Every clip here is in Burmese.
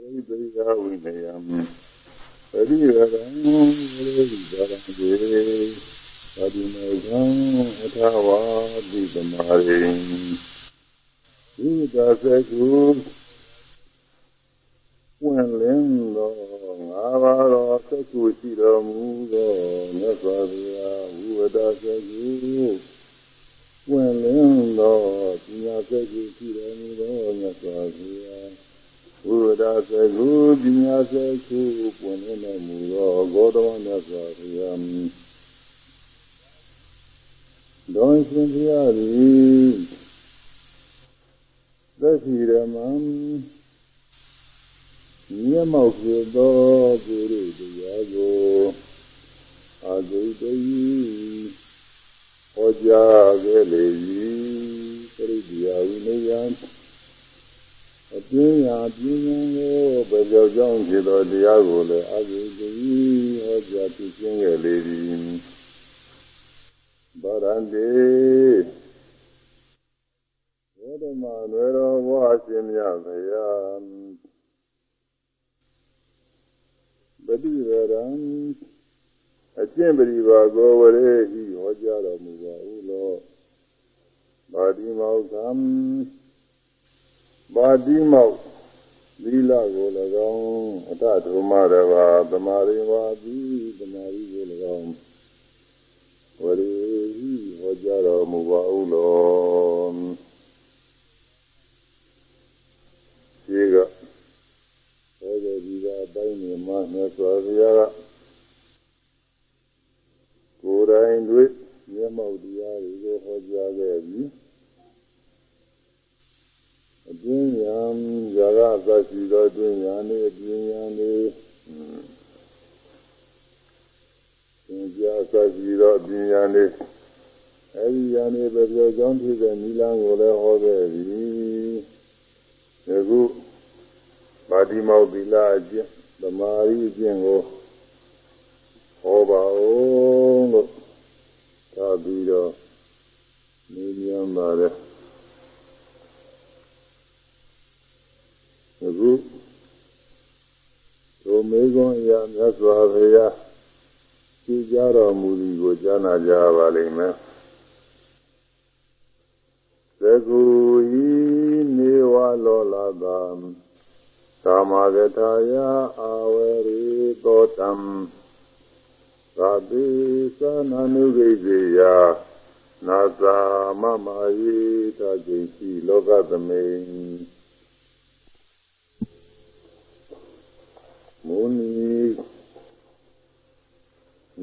ရိသေယဝိနယံပရိယရံဝိရိဒရံေသာဒီမေကံအထဝါတိတမရိဝိဒါစေကုဝင်လင်းသောငါးပါးသောသက္ကုရှိတော်မူသောမြတ်စွာဘုရားဝိဝဒစေကုဝင်လင်းသောပညာသက္ကုရှိတော်မူသောမြတ်စွာဘုရား ဝိဝဒစေကုပညာသက္ကုပွင့်လင်းတော်မူသောဂေါတမမြတ်စွာဘုရားဒေါရှင်ဘုရားသည်သက္ခိရမံမျက်မှောက်ဖြစ်သောပုရိတရားကိုအာဂိတယီဟောကြားခဲ့လေ၏ပရိတရားဝိနည်းယံ အပြင်းရာပြင်းရန်ကိုဘယ်ကြောင့်ကြောင့်ဖြစ်သောတရားကိုလည်းအာဂိတယီဟောကြားပြရှင်းခဲ့လေသည်ဗရန္တိဘောဓမနွယ်တော်ဘုရားရှင်မြတ်ဗျာပฏิရရံအကျင့်ပရိပါကိုဝရေဟိဟောကြားတော်မူပါဟုလောပါတိမောက္ခံ ပါတိမောက်သီလကို၎င်းအတ္တဓမ္မတဘာသမာရိဝါတိသမာရိကို၎င်းဝရေဟိဟောကြားတော်မူပါဟုလောဒီကဟောတဲ့ဒီကအတိုင်းနေမှာမြတ်စွာဘုရားကကိုယ်တိုင်တွေ့မျက်မှောက်တရားတွေကိုဟောကြားခဲ့ပြီး အတွင်းဉာဏ်ဇာကသရှိသောအတွင်းဉာဏ်နဲ့အတွင်းဉာဏ်တွေသင်ကြားသရှိသောအတွင်းဉာဏ်တွေအဲဒီဉာဏ်တွေပဲပြောကြောင်းဖြစ်တဲ့နိလန်းကိုလည်းဟောခဲ့ပြီးအခုပါတိမောသီလအကျင့်သမာဓိအကျင့်ကိုဟောပါဦးလို့သာပြီးတော့နေမြန်ပါတယ် အခုဒုမေကွန်အရာမြတ်စွာဘုရားကြည်ကြတော်မူသည်ကိုကြားနာကြပါလိမ့်မယ်သကုဤနေဝလောလာတံကာမဂထာယအာဝရေသောတံသာတိသနာနုဂိစေယနာသမမယေတจิตရှိလောကသမိန် မုနီ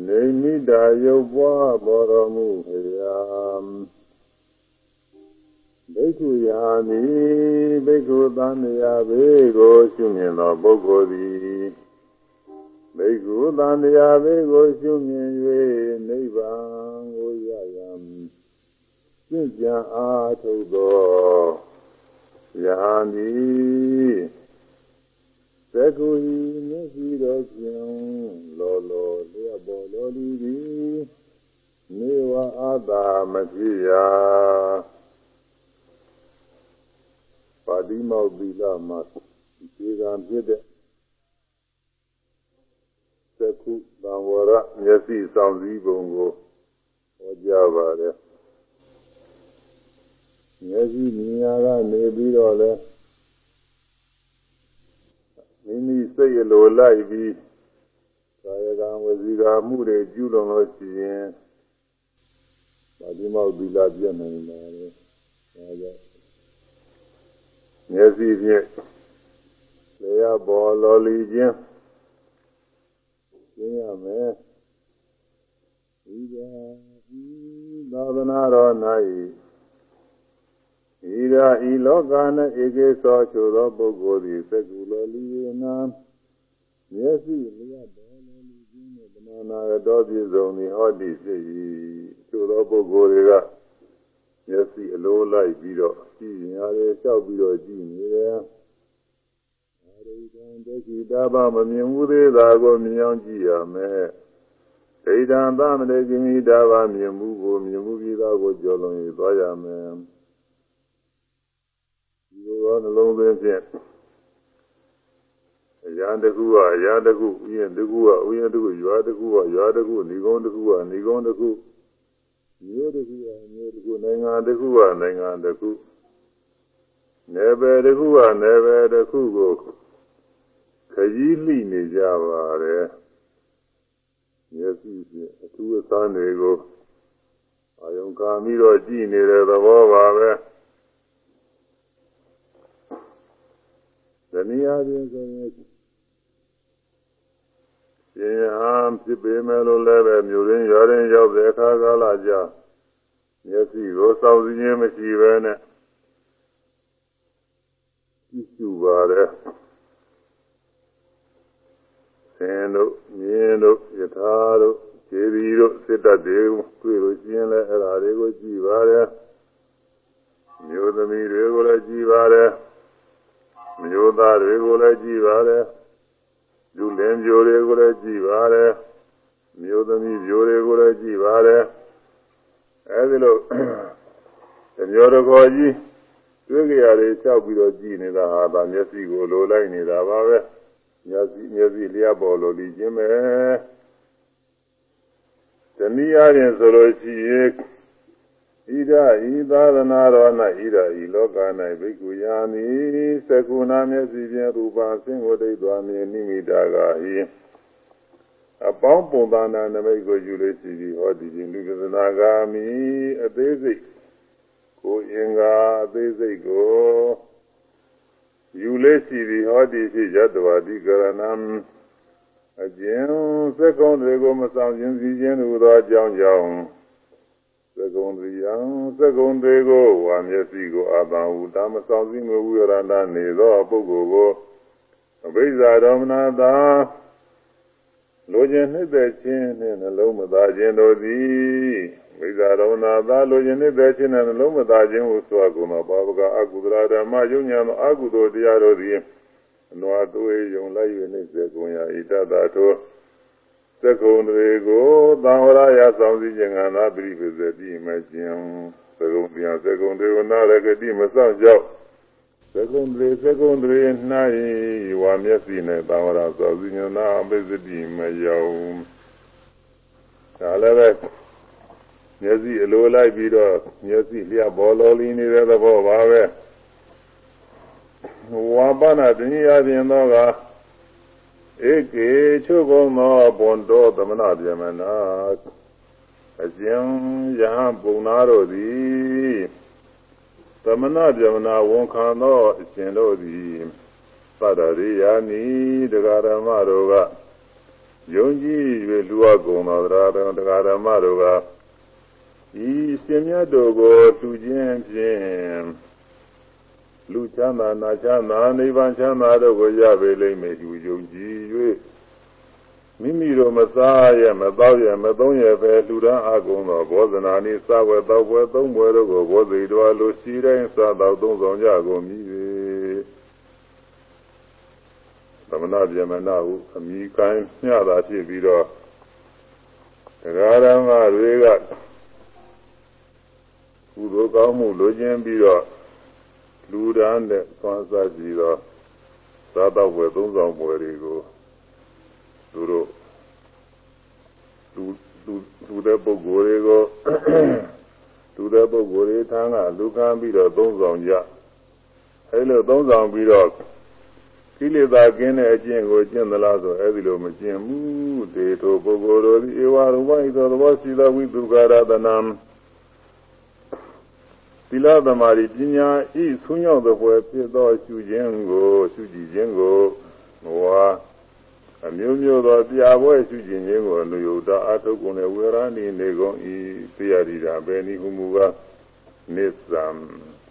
နေမိတာယုတ်ပွားဘောတော်မူဖရာဘိက္ခုယာမိဘိက္ခုသံဃာဘေကိုရှုမြင်သောပုဂ္ဂိုလ်သည်ဘိက္ခုသံဃာဘေကိုရှုမြင်၍နိဗ္ဗာန်ကိုရရန်ပြင့်ကြံအားထုတ်သောယာမိ သကုဟိမျက်စီတော်ဖြင့်လောလောလျက်ပေါ်လောလီသည်နေဝအာသာမဖြစ်ရာပါတိမောက်သီလမှာဒီကံဖြစ်တဲ့သကုသံဝရမျက်စိဆောင်စည်းပုံကိုဟောကြားပါတယ်မျက်စိမြင်ရကနေပြီးတော့လဲ မိမိစိတ်အလိုလိုက်ပြီးကာယကံဝစီကမှုတွေကျူးလွန်လို့ရှိရင်ပါတိမောက်သီလပြည့်နိုင်ပါတယ်ဒါကြောင့်မျက်စိဖြင့်လေရပေါ်လော်လီခြင်းရှင်းရမယ်ဤသာဤသာသနာတော်၌ ဤရာဤလောက၌ဧကေသောချိုသောပုဂ္ဂိုလ်သည်သက္ကုလောလီနာမျက်စိလျက်ပေါ်လောလီခြင်းနှင့်တမနာတော်ပြည့်စုံသည်ဟောတိဖြစ်၏ချိုသောပုဂ္ဂိုလ်တွေကမျက်စိအလိုလိုက်ပြီးတော့ကြည့်ရင်ရတယ်လျှောက်ပြီးတော့ကြည့်နေတယ်အာရိတံဒိဋ္ဌိတာဘမမြင်ဘူးသေးတာကိုမြင်အောင်ကြည့်ရမယ်ဒိဋ္ဌံသမတေကိမိတာဘမြင်မှုကိုမြင်မှုပြီးသားကိုကြော်လွန်၍သွားရမယ် ဒီလိုသောနှလုံးသွင်းဖြင့်ရာတကူကရာတကူဥယျာဉ်တကူကဥယျာဉ်တကူရွာတကူကရွာတကူဏီကုန်းတကူကဏီကုန်းတကူမျိုးတကူကမျိုးတကူနိုင်ငံတကူကနိုင်ငံတကူနယ်ပယ်တကူကနယ်ပယ်တကူကိုခကြီးလိနေကြပါတယ်မျက်စိဖြင့်အထူးအသမ်းတွေကိုအာယုံကာပြီးတော့ကြည်နေတဲ့သဘောပါပဲ ဇနီးအားဖြင့်ဆိုရင်ရှင်ဟန်ဖြစ်ပေမဲ့လို့လည်းပဲမြို့ရင်းရွာရင်းရောက်တဲ့အခါကာလကြာမျက်စိကိုစောင့်စည်းခြင်းမရှိဘဲနဲ့ကြည့်ရှုပါတယ်ဆင်းတို့မြင်းတို့ယထာတို့ခြေရီတို့စစ်တပ်တွေတွေ့လို့ရှိရင်လည်းအဲ့ဒါတွေကိုကြည့်ပါတယ်မျိုးသမီးတွေကိုလည်းကြည့်ပါတယ် မျိုးသားတွေကိုလည်းကြည့်ပါတယ်လူလင်ပြိုတွေကိုလည်းကြည့်ပါတယ်မျိုးသမီးပြိုတွေကိုလည်းကြည့်ပါတယ်အဲဒီလိုမျိုးတော်ကိုကြီးတွေ့ကြရတယ်လျှောက်ပြီးတော့ကြည့်နေတာဟာဗာမျက်စိကိုလိုလိုက်နေတာပါပဲမျက်စိမျက်စိလျှပ်ပေါ်လို့လီခြင်းပဲတနည်းအားဖြင့်ဆိုလို့ရှိရင် ဣဒဤသာသနာတော်၌ဣဒဤလောက၌ဘိက္ခုယာမိသကုဏမျက်စိဖြင့်ရူပါဆင်းကိုဒိဋ္ဌာမြင်နိမိတာကဟိအပေါင်းပုံသဏ္ဍာန်နမိတ်ကိုယူလို့ရှိပြီးဟောဒီခြင်းလူကသနာဂာမိအသေးစိတ်ကိုအင်္ဂါအသေးစိတ်ကိုယူလို့ရှိပြီးဟောဒီဖြစ်ရတ္တဝတိကရဏံအကျဉ်စက်ကုံတွေကိုမဆောင်ခြင်းစီခြင်းဟူသောအကြောင်းကြောင့် သကုံရိယံသကုံတွေကိုဝါမျက်စိကိုအာသံဟုတာမဆောင်စည်းမဝိရဏနေသောပုဂ္ဂိုလ်ကိုအဘိဇာဒေါမနာတာလိုခြင်းနှိမ့်သက်ခြင်းနှင့်နှလုံးမသားခြင်းတို့သည်ဝိဇာဒေါမနာတာလိုခြင်းနှိမ့်သက်ခြင်းနှင့်နှလုံးမသားခြင်းဟုဆိုအကုန်သောဘာဝကအကုသလဓမ္မယုံညာသောအကုသိုလ်တရားတို့သည်အနွားသွေးယုံလိုက်၍နှိမ့်သက်ကုန်ရာဣတတာထိုသ က္ကုံတွေကိုသံဝရယဆောင်စည်းခြင်းကသာပြိပဇတိမခြင်းသက္ကုံပြန်သက္ကုံတွေကိုနာရကတိမဆောင်ကြောက်သက္ကုံတွေသက္ကုံတွေ၌ဝါမျက်စိနဲ့သံဝရဆောင်စည်းခြင်းနာအပိစတိမရောက်ဒါလည်းပဲမျက်စိအလိုလိုက်ပြီးတော့မျက်စိလျှဘောလောလီနေတဲ့သဘောပါပဲဝါပနာတနည်းအားဖြင့်တော့က ဧကေချုပ်ကုန်သောဘွန်တော်သမဏဗျမနာအရှင်ယဟပုံနာတို့သည်သမဏဗျမနာဝန်ခံသောအရှင်တို့သည်သတ္တရိယာနိတရားဓမ္မတို့ကယုံကြည်၍လူအပ်ကုန်သောတရားတရားဓမ္မတို့ကဤရှင်မြတ်တို့ကိုသူခြင်းဖြင့် လူချမ်းသာနာချမ်းသာနိဗ္ဗာန်ချမ်းသာတို့ကိုရပေလိမ့်မယ်ယူယုံကြည်၍မိမိတို့မစားရမတော့ရမသုံးရပဲလူရန်အကုန်သောဘောဇနာနိစဝဲတော့ပွဲသုံးပွဲတို့ကိုဘောဇိတော်လိုရှိတိုင်းစားတော့သုံးဆောင်ကြကုန်မည်၍သမဏဗျမနာဟုအမိကိုင်းမျှတာဖြစ်ပြီးတော့တရားဓမ္မတွေကကုသိုလ်ကောင်းမှုလိုချင်ပြီးတော့ လူဒန်းတဲ့သွမ်းစားကြည့်တော့သာတော့ဝယ်သုံးဆောင်ပွဲတွေကိုသူတို့လူလူလူတဲ့ပုဂ္ဂိုလ်တွေကိုလူတဲ့ပုဂ္ဂိုလ်တွေထမ်းကလူကမ်းပြီးတော့သုံးဆောင်ကြအဲလိုသုံးဆောင်ပြီးတော့ကိလေသာကင်းတဲ့အကျင့်ကိုကျင့်သလားဆိုအဲဒီလိုမကျင့်ဘူးဒေထိုပုဂ္ဂိုလ်တို့ဒီဧဝရဝိသောသဘောရှိသောဝိသုကာရတနာ သီလသမารီပညာဤဆွညောက်တဲ့ဘွယ်ဖြစ်သောရှုခြင်းကိုရှုကြည့်ခြင်းကိုဘဝအမျိုးမျိုးသောပြာပွဲရှုခြင်းခြင်းကိုလူယုဒအထုကုန်တဲ့ဝေရဏီနေကုန်ဤသိရသည်တာဘယ်နည်းဟုမူကားနိစ္စံ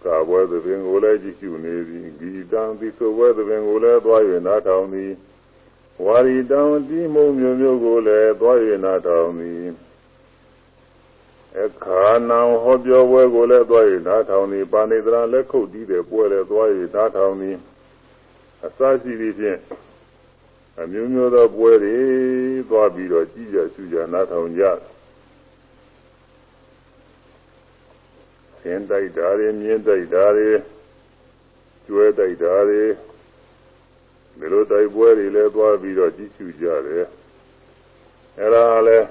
ကာဘွယ်သဘင်ကိုလည်းကြည့်ရှုနေသည်ဂီတံသီဆိုဘွယ်သဘင်ကိုလည်းသွား၍နားထောင်သည်ဝါရီတံတိမုံမျိုးမျိုးကိုလည်းသွား၍နားထောင်သည် အခါနံဟောပြောပွဲကိုလည်းသွား၍နားထောင်သည်ပါဏိတရာလက်ခုပ်တီးတဲ့ပွဲလည်းသွား၍နားထောင်သည်အစရှိသည်ဖြင့်အမျိုးမျိုးသောပွဲတွေသွားပြီးတော့ကြည်ကြရှုကြနားထောင်ကြဆင်းတိုက်တာတွေမြင်းတိုက်တာတွေကျွဲတိုက်တာတွေဒီလိုတိုက်ပွဲတွေလည်းသွားပြီးတော့ကြည့်ရှုကြတယ်အဲ့ဒါလည်း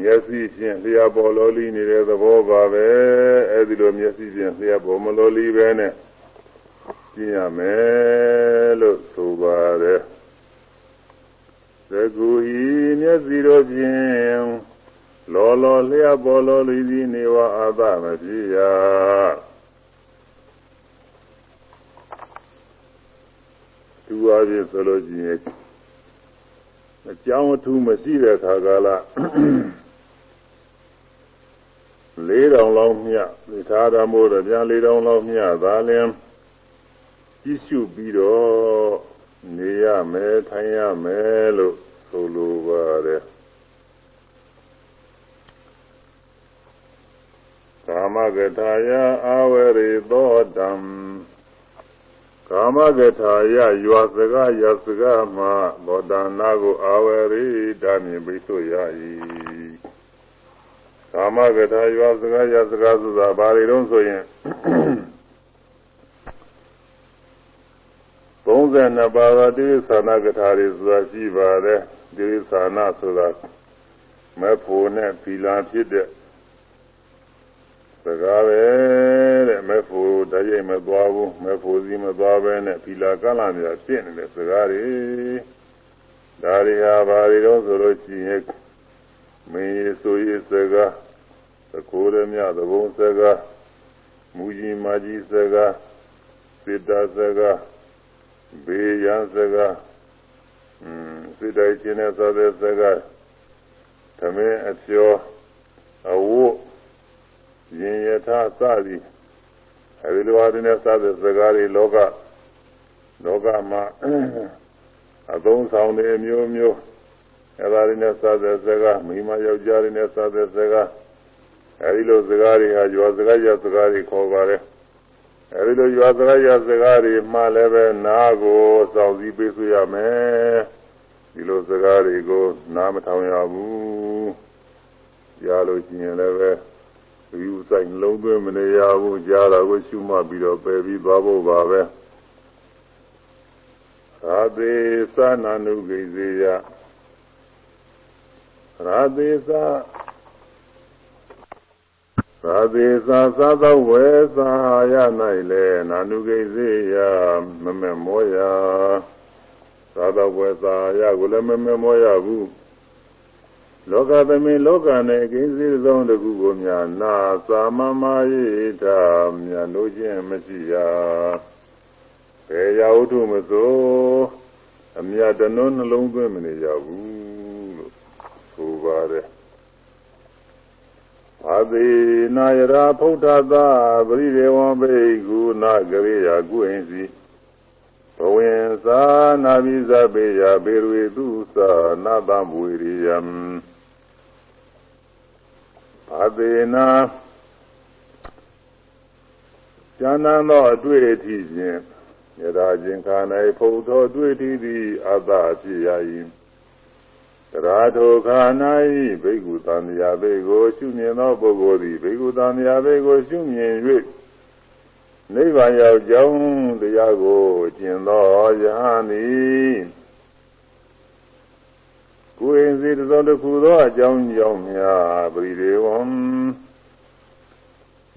မျက်စိဖြင့်လျှာပေါ်လောလီနေတဲ့သဘောပါပဲအဲ့ဒီလိုမျက်စိဖြင့်လျှာပေါ်မလောလီပဲနဲ့ကျင့်ရမယ်လို့ဆိုပါတယ်သကူဤမျက်စိတို့ဖြင့်လောလောလျှာပေါ်လောလီသည်နေဝအာသမဖြစ်ရာသူအားဖြင့်ဆိုလို့ရှိရင်အကြောင်းအထူးမရှိတဲ့ခါကာလ ၄တောင်လောက်မြတ်သိထားတော်မူတော့ပြန်၄တောင်လောက်မြတ်သာလျှင်ကြည့်ရှုပြီးတော့နေရမယ်ထိုင်ရမယ်လို့ဆိုလိုပါတယ်ကာမဂထာယအာဝရေသောတံကာမဂထာယယွာစကားယစကားမှာဘောဒနာကိုအာဝရေဓာမြင်ပိဆိုရ၏ ကာမဂထာယွာစကားယစကားဆိုတာဘာတွေတုံးဆိုရင်32ပါးသောတိသနာကထာတွေဆိုတာရှိပါတယ်တိသနာဆိုတာမဲ့ဖို့နဲ့ဖီလာဖြစ်တဲ့စကားပဲတဲ့မဲ့ဖို့တရိပ်မသွားဘူးမဲ့ဖို့စီမသွားပဲနဲ့ဖီလာကလာမြာဖြစ်နေတဲ့စကားတွေဒါတွေဟာဘာတွေတော့ဆိုလို့ရှိရင်မင်းရေးဆိုရေးစကား သကိုးရမြသဘုံစကားမူကြီးမာကြီးစကားစေတစကားဘေးရန်စကားอืมစိတ်တိုင်းခြင်းနဲ့သောတဲ့စကားသမင်းအကျော်အဝတ်ရင်ယထာစသည်အဲဒီလိုအရင်းနဲ့စတဲ့စကားတွေလောကလောကမှာအသုံးဆောင်တွေမျိုးမျိုးအဲဒါတွေနဲ့စတဲ့စကားမိမယောက်ျားတွေနဲ့စတဲ့စကား အဲဒီလိုစကားတွေဟာကျော်စကားရစကားတွေခေါ်ပါတယ်အဲဒီလိုရွာစကားရစကားတွေမှလည်းပဲနားကိုစောင့်စည်းပေးဆွရမယ်ဒီလိုစကားတွေကိုနားမထောင်ရဘူးကြားလို့ရှိရင်လည်းပဲယူဆိုင်လုံးသွင်းမနေရဘူးကြားတာကိုရှုမှတ်ပြီးတော့ပယ်ပြီးသွားဖို့ပါပဲရာသေသနာနုဂိစေယရာသေသ သာသေသာသာသောဝေသာယ၌လေနာနုဂိစေယမမမောယသာသောဝေသာယကိုလည်းမမမောယဘူးလောကသမင်လောကနဲ့အကင်းစည်းဆုံးတခုကိုများနာသာမမယေတာမြတ်လို့ခြင်းမရှိရာဘေယဝတ္ထုမစိုးအမြတ်တနုနှလုံးသွင်းမနေကြဘူးလို့ဆိုပါတယ် အသေနာယရာဖုဒ္ဓသာပရိဒေဝံဘိက္ခုနာကရိယာကုအိစီဘဝင်သာနာဘိဇဘေယဘေရဝေတုသာနာတံဝေရိယံအသေနာဉာဏသောအတွေ့အထိဖြင့်ယရာခြင်းခါ၌ဖုဒ္ဓောတွေ့ထိသည်အတ္တဖြစ်ရ၏ ရာထုခာ၌ဘိက္ခုသံဃာဘေကိုရှုမြင်သောပုဂ္ဂိုလ်သည်ဘိက္ခုသံဃာဘေကိုရှုမြင်၍နိဗ္ဗာန်ရောက်ကြောင်းတရားကိုကျင့်သောယဟန်သည်ကိုယ်ရင်စီသောတစ်ခုသောအကြောင်းကြောင့်များပရိဒေဝံ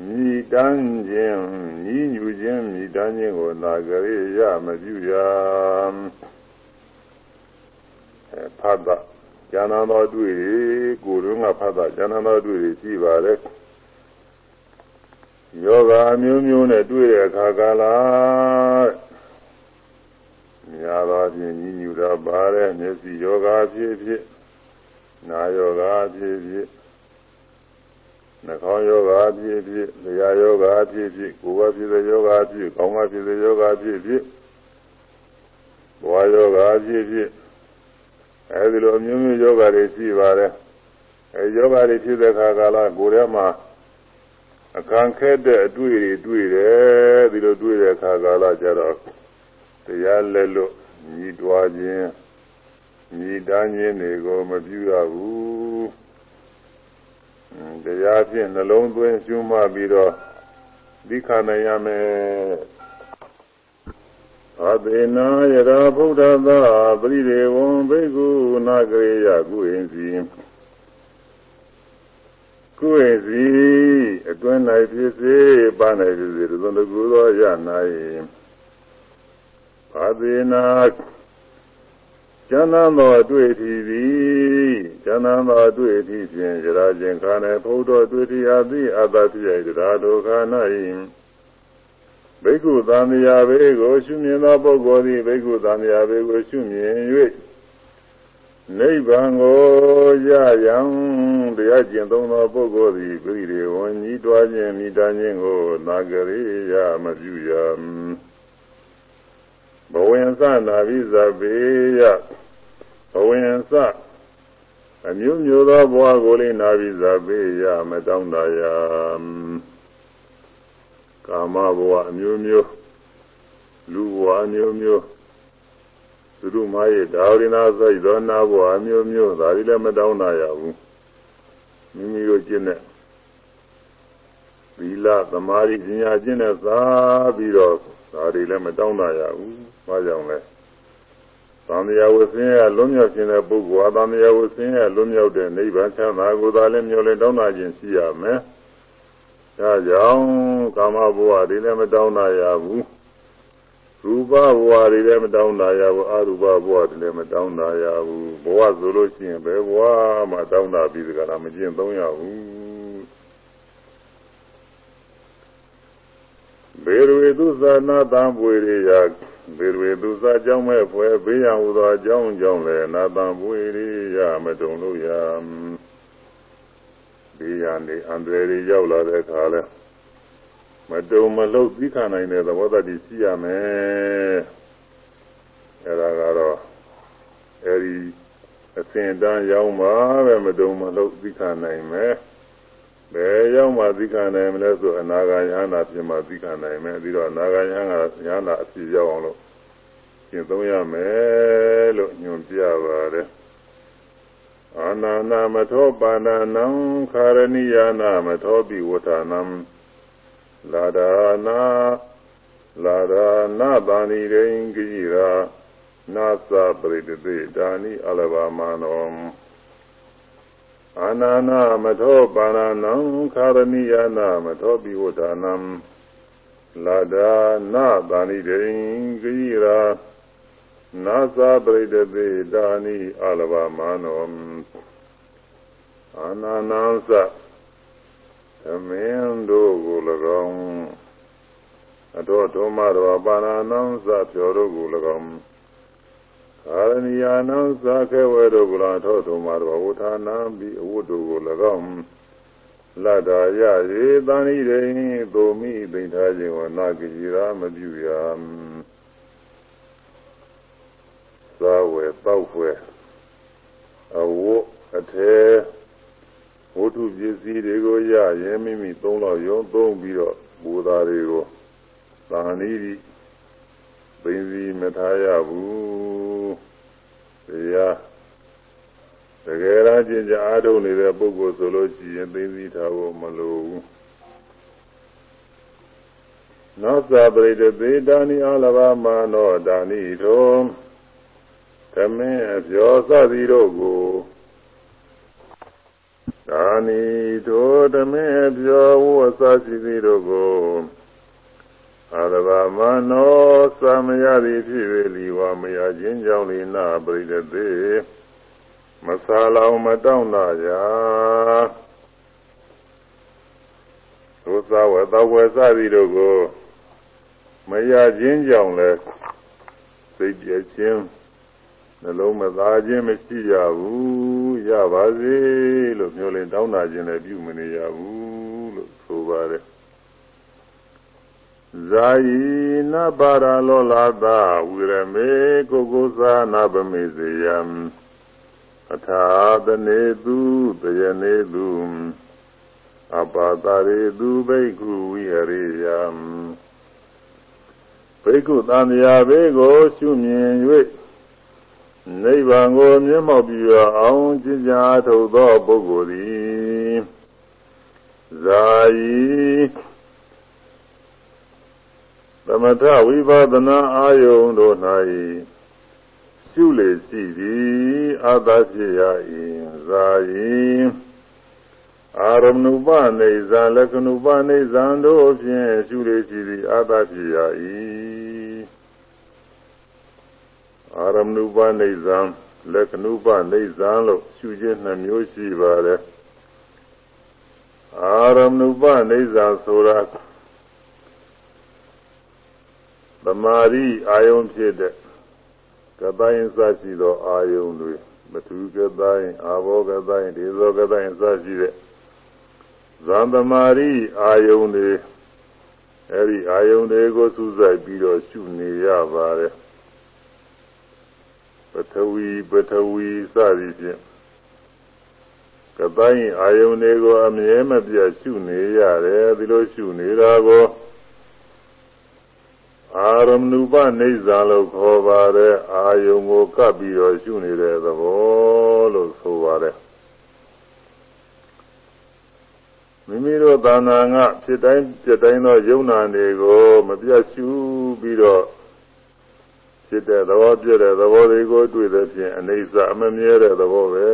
မိတန်းခြင်းညီညူခြင်းမိတန်းခြင်းကိုနာကြရမပြုရဖတ်တာ ဉာဏ်တော်တွေ့ကိုယ်တော်ကဖတ်တာဉာဏ်တော်တွေ့ရှိပါတယ်ယောဂအမျိုးမျိုးနဲ့တွေ့တဲ့အခါကလားများသောဖြင့်ညီညူတာပါတယ်မျက်စိယောဂဖြစ်ဖြစ်နာယောဂဖြစ်ဖြစ်နှာခေါင်းယောဂဖြစ်ဖြစ်လျှာယောဂဖြစ်ဖြစ်ကိုယ်ကဖြစ်တဲ့ယောဂဖြစ်ခေါင်းကဖြစ်တဲ့ယောဂဖြစ်ဖြစ်ဘဝယောဂဖြစ်ဖြစ် အဲဒီလိုအမျိုးမျိုးယောဂတွေရှိပါတယ်အဲယောဂတွေဖြစ်တဲ့ခါကာလကိုယ်ထဲမှာအခန့်ခဲတဲ့အတွေ့တွေတွေ့တယ်ဒီလိုတွေ့တဲ့ခါကာလကျတော့တရားလက်လို့ညီတွားခြင်းညီတန်းခြင်းတွေကိုမပြုရဘူးတရားဖြင့်နှလုံးသွင်းရှုမှတ်ပြီးတော့ဒီခါနိုင်ရမယ် အသေနာယရာဗုဒ္ဓသာပရိဒေဝံဘိက္ခုနာဂရေယကုဟိစီကုဟိစီအတွင်း၌ဖြစ်စေပါ၌ဖြစ်စေသုံးတကူသောရ၌အသေနာကျမ်းသာသောအတွေ့အထိသည်ကျမ်းသာသောအတွေ့အထိဖြင့်ယရာခြင်းခါ၌ဘုဒ္ဓအတွေ့အထိအသည်အတ္တဖြစ်ရတရားဒုက္ခ၌ ဘိက္ခုသံဃာဘေကိုရှုမြင်သောပုဂ္ဂိုလ်သည်ဘိက္ခုသံဃာဘေကိုရှုမြင်၍နိဗ္ဗာန်ကိုရရန်တရားကျင့်သုံးသောပုဂ္ဂိုလ်သည်ပြိရေဝဉ္ကြီးတွားခြင်းမိတာခြင်းကိုနာဂရိယမပြုရဘဝင်သနာဘိဇဘေယဘဝင်သအမျိုးမျိုးသောဘဝကိုလည်းနာဘိဇဘေယမတောင်းတရာ ကာမဘဝအမျိုးမျိုးလူဘဝအမျိုးမျိုးသူတို့မရဲ့ဒါဝိနာစိတ်သောနာဘဝအမျိုးမျိုးဒါတွေလည်းမတောင်းနာရဘူးမိမိတို့ကျင့်တဲ့သီလသမာဓိဉာဏ်ကျင့်တဲ့သာပြီးတော့ဒါတွေလည်းမတောင်းနာရဘူး။ဘာကြောင့်လဲ။သံဃာဝဆင်းရဲလွံ့မြောက်ခြင်းတဲ့ပုဂ္ဂိုလ်ဟာသံဃာဝဆင်းရဲလွံ့မြောက်တဲ့နိဗ္ဗာန်ချမ်းသာကိုသာလည်းမျှော်လင့်တောင်းနာခြင်းရှိရမယ်။ ဒါကြောင့်ကာမဘဝတွေလည်းမတောင်းတာရဘူးရူပဘဝတွေလည်းမတောင်းတာရဘူးအရူပဘဝတွေလည်းမတောင်းတာရဘူးဘဝဆိုလို့ရှိရင်ဘယ်ဘဝမှတောင်းတာပြီးကြတာမကျင့်သုံးရဘူးဘေရဝေသူသာနာတံပွေရိယဘေရဝေသူသာကြောင်းမဲ့ဖွယ်ဘေးရန်ဟူသောအကြောင်းကြောင့်လည်းနာတံပွေရိယမတုံလို့ရ ဘေးရန်တွေအန္တရာယ်တွေရောက်လာတဲ့အခါလဲမတုံမလှုပ်သိခံနိုင်တဲ့သဘောတည်းရှိရမယ်အဲဒါကတော့အဲဒီအစဉ်တန်းရောက်မှပဲမတုံမလှုပ်သိခံနိုင်မယ်ဘယ်ရောက်မှသိခံနိုင်မလဲဆိုအနာဂါယဟနာဖြစ်မှသိခံနိုင်မယ်ပြီးတော့အနာဂါယဟနာယဟနာအဖြစ်ရောက်အောင်လို့ကျင့်သုံးရမယ်လို့ညွှန်ပြပါတယ် အာနာနာမထောပါဏာနံခာရဏိယာနာမထောပိဝဋ္ဌာနံလာဒာနာလာဒာနာပါဏိရိင်ကိရာနာသပရိတတိဒါနိအလဘာမနောအာနာနာမထောပါဏာနံခာရဏိယာနာမထောပိဝဋ္ဌာနံလာဒာနာပါဏိရိင်ကိရာ နာသာပရိတသေဒါနိအလဘမနောအာနာနံသသမင်းတို့ကို၎င်းအတော်တော်မတော်ပါဏာနံသဖြောတို့ကို၎င်းအာရဏီယာနံသခဲဝဲတို့ကို၎င်းထောတော်မတော်ဝဋ္ဌာနံပြီးအဝတ်တို့ကို၎င်းလတ္တာရရေတန်ဤရင်သိုမိသိထားခြင်းဝနာကိရာမပြုရ စားဝယ်တောက်ဝယ်အဝတ်အထဲဝတ္ထုပစ္စည်းတွေကိုရရင်မိမိသုံးတော့ရုံသုံးပြီးတော့ဘူသားတွေကိုသာနီးပြီးပင်စီမထားရဘူးတရားတကယ်လားကျင့်ကြအားထုတ်နေတဲ့ပုဂ္ဂိုလ်ဆိုလို့ရှိရင်သိသိထားဖို့မလိုဘူးနောသပရိတသေတာနိအလဘမနောဒါနိထော သမင်းအပြောစသည်တို့ကိုဒါနီတို့သမင်းအပြောဝတ်စသည်တို့ကိုအာရဗမနောသမယသည်ဖြစ်၍လီဝမယခြင်းကြောင့်လိနာပရိတသေမဆာလောင်မတောင့်နာရာသုသဝသောဝေစသည်တို့ကိုမယခြင်းကြောင့်လဲစိတ်ကြခြင်း နှလုံးမသားခြင်းမရှိရဘူးရပါစေလို့မျိုးလင်းတောင်းတာခြင်းလည်းပြုမနေရဘူးလို့ဆိုပါတယ်ဇာယီနပါရလောလာတာဝိရမေကိုကိုသာနာပမေစေယံအထာတနေသူတယနေသူအပါတာရေသူဘိက္ခုဝိဟရိယံဘိက္ခုသံဃာဘေကိုရှုမြင်၍ နိဗ္ဗာန်ကိုမျက်မှောက်ပြုအောင်ကျင့်ကြံထုတ်သောပုဂ္ဂိုလ်သည်ဇာယီသမထဝိပဿနာအာယုံတို့၌ရှုလေရှိသည်အာသဖြစ်ရ၏ဇာယင်အာရမဏုပနေဇာလက္ခဏုပနေဇံတို့ဖြင့်ရှုလေရှိသည်အာသဖြစ်ရ၏ အာရမဏုပနေဇံလက္ခဏုပနေဇံလို့ရှုခြင်းနှမျိုးရှိပါတယ်အာရမဏုပနေဇာဆိုတာသမာဓိအာယုံဖြစ်တဲ့ကတိုင်းစရှိသောအာယုံတွေမထုကတိုင်းအာဘောကတိုင်းဒေဇောကတိုင်းစရှိတဲ့ဇံသမာဓိအာယုံတွေအဲဒီအာယုံတွေကိုစူးစိုက်ပြီးတော့ရှုနေရပါတယ်ပ ထဝီပထဝီစသည်ဖြင့်ကတိုင်းအာယုန်တွေကိုအမြဲမပြတ်ရှုနေရတယ်ဒီလိုရှုနေတာကိုအာရမဏုပနေဇာလို့ခေါ်ပါတယ်အာယုန်ကိုကပ်ပြီးတော့ရှုနေတဲ့သဘောလို့ဆိုပါတယ်မိမိတို့သာနာကဖြစ်တိုင်းဖြစ်တိုင်းသောယုံနာတွေကိုမပြတ်ရှုပြီးတော့ ဖြစ်တဲ့သဘောပြည့်တဲ့သဘောတွေကိုတွေ့တဲ့ဖြင့်အနေစာအမမြဲတဲ့သဘောပဲ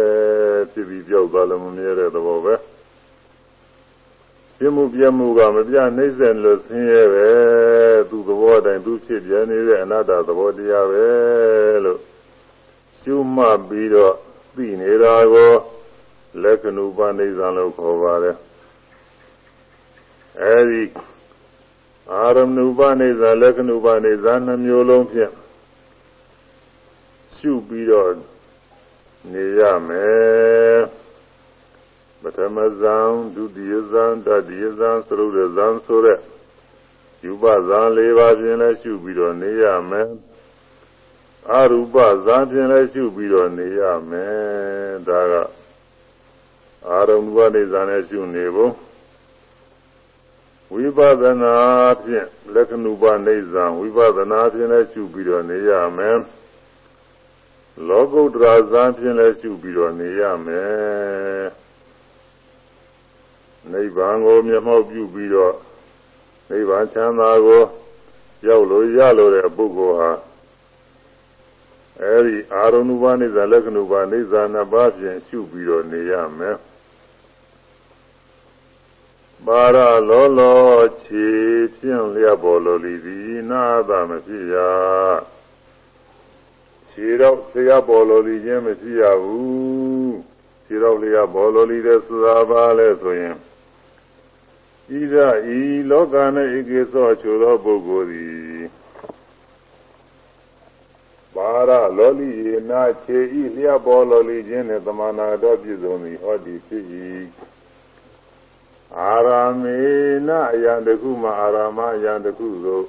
ဖြစ်ပြီးပြောက်သွားလို့မမြဲတဲ့သဘောပဲပြမှုပြမှုကမပြနှိမ့်ဆက်လို့ဆင်းရဲပဲသူသဘောတိုင်းသူဖြစ်ပြနေတဲ့အနတ္တသဘောတရားပဲလို့ရှုမှတ်ပြီးတော့သိနေတာကိုလက္ခဏုပနိစ္စလို့ခေါ်ပါတယ်အဲဒီအာရမဏုပနိစ္စလက္ခဏုပနိစ္စနှမျိုးလုံးဖြင့် ရှုပြီးတော့နေရမယ်ပထမဇံဒုတိယဇံတတိယဇံသရုပ်ဇံဆိုတဲ့ယူပဇံ၄ပါးဖြင့်လည်းရှုပြီးတော့နေရမယ်အရူပဇံဖြင့်လည်းရှုပြီးတော့နေရမယ်ဒါကအာရုံဝိနေဇာနဲ့ရှုနေဖို့ဝိပဿနာဖြင့်လက္ခဏုပနေဇံဝိပဿနာဖြင့်လည်းရှုပြီးတော့နေရမယ် လောကုတ္တရာဇာဖြင့်လည်းရှုပြီးတော့နေရမယ်နိဗ္ဗာန်ကိုမျက်မှောက်ပြုပြီးတော့နိဗ္ဗာန်ချမ်းသာကိုရောက်လို့ရလို့တဲ့ပုဂ္ဂိုလ်ဟာအဲဒီအာရုံဥပါနိစ္စလက္ခဏုပါနိစ္စနှစ်ပါးဖြင့်ရှုပြီးတော့နေရမယ်ပါရလောလောခြေဖြင့်လျက်ပေါ်လိုလီသည်နာသာမဖြစ်ရ ခြေတော့ဆရာပေါ်လိုလီခြင်းမရှိရဘူးခြေတော့လျက်ပေါ်လိုလီတဲ့ဆိုတာပါလဲဆိုရင်ဤသာဤလောက၌ဧကေသောချိုသောပုဂ္ဂိုလ်သည်ပါရလောလီယေနာခြေဤလျက်ပေါ်လိုလီခြင်းနဲ့တမနာတော်ပြည့်စုံသည်ဟောဒီဖြစ်၏အာရမေနအယံတခုမှအာရမအယံတခုသို့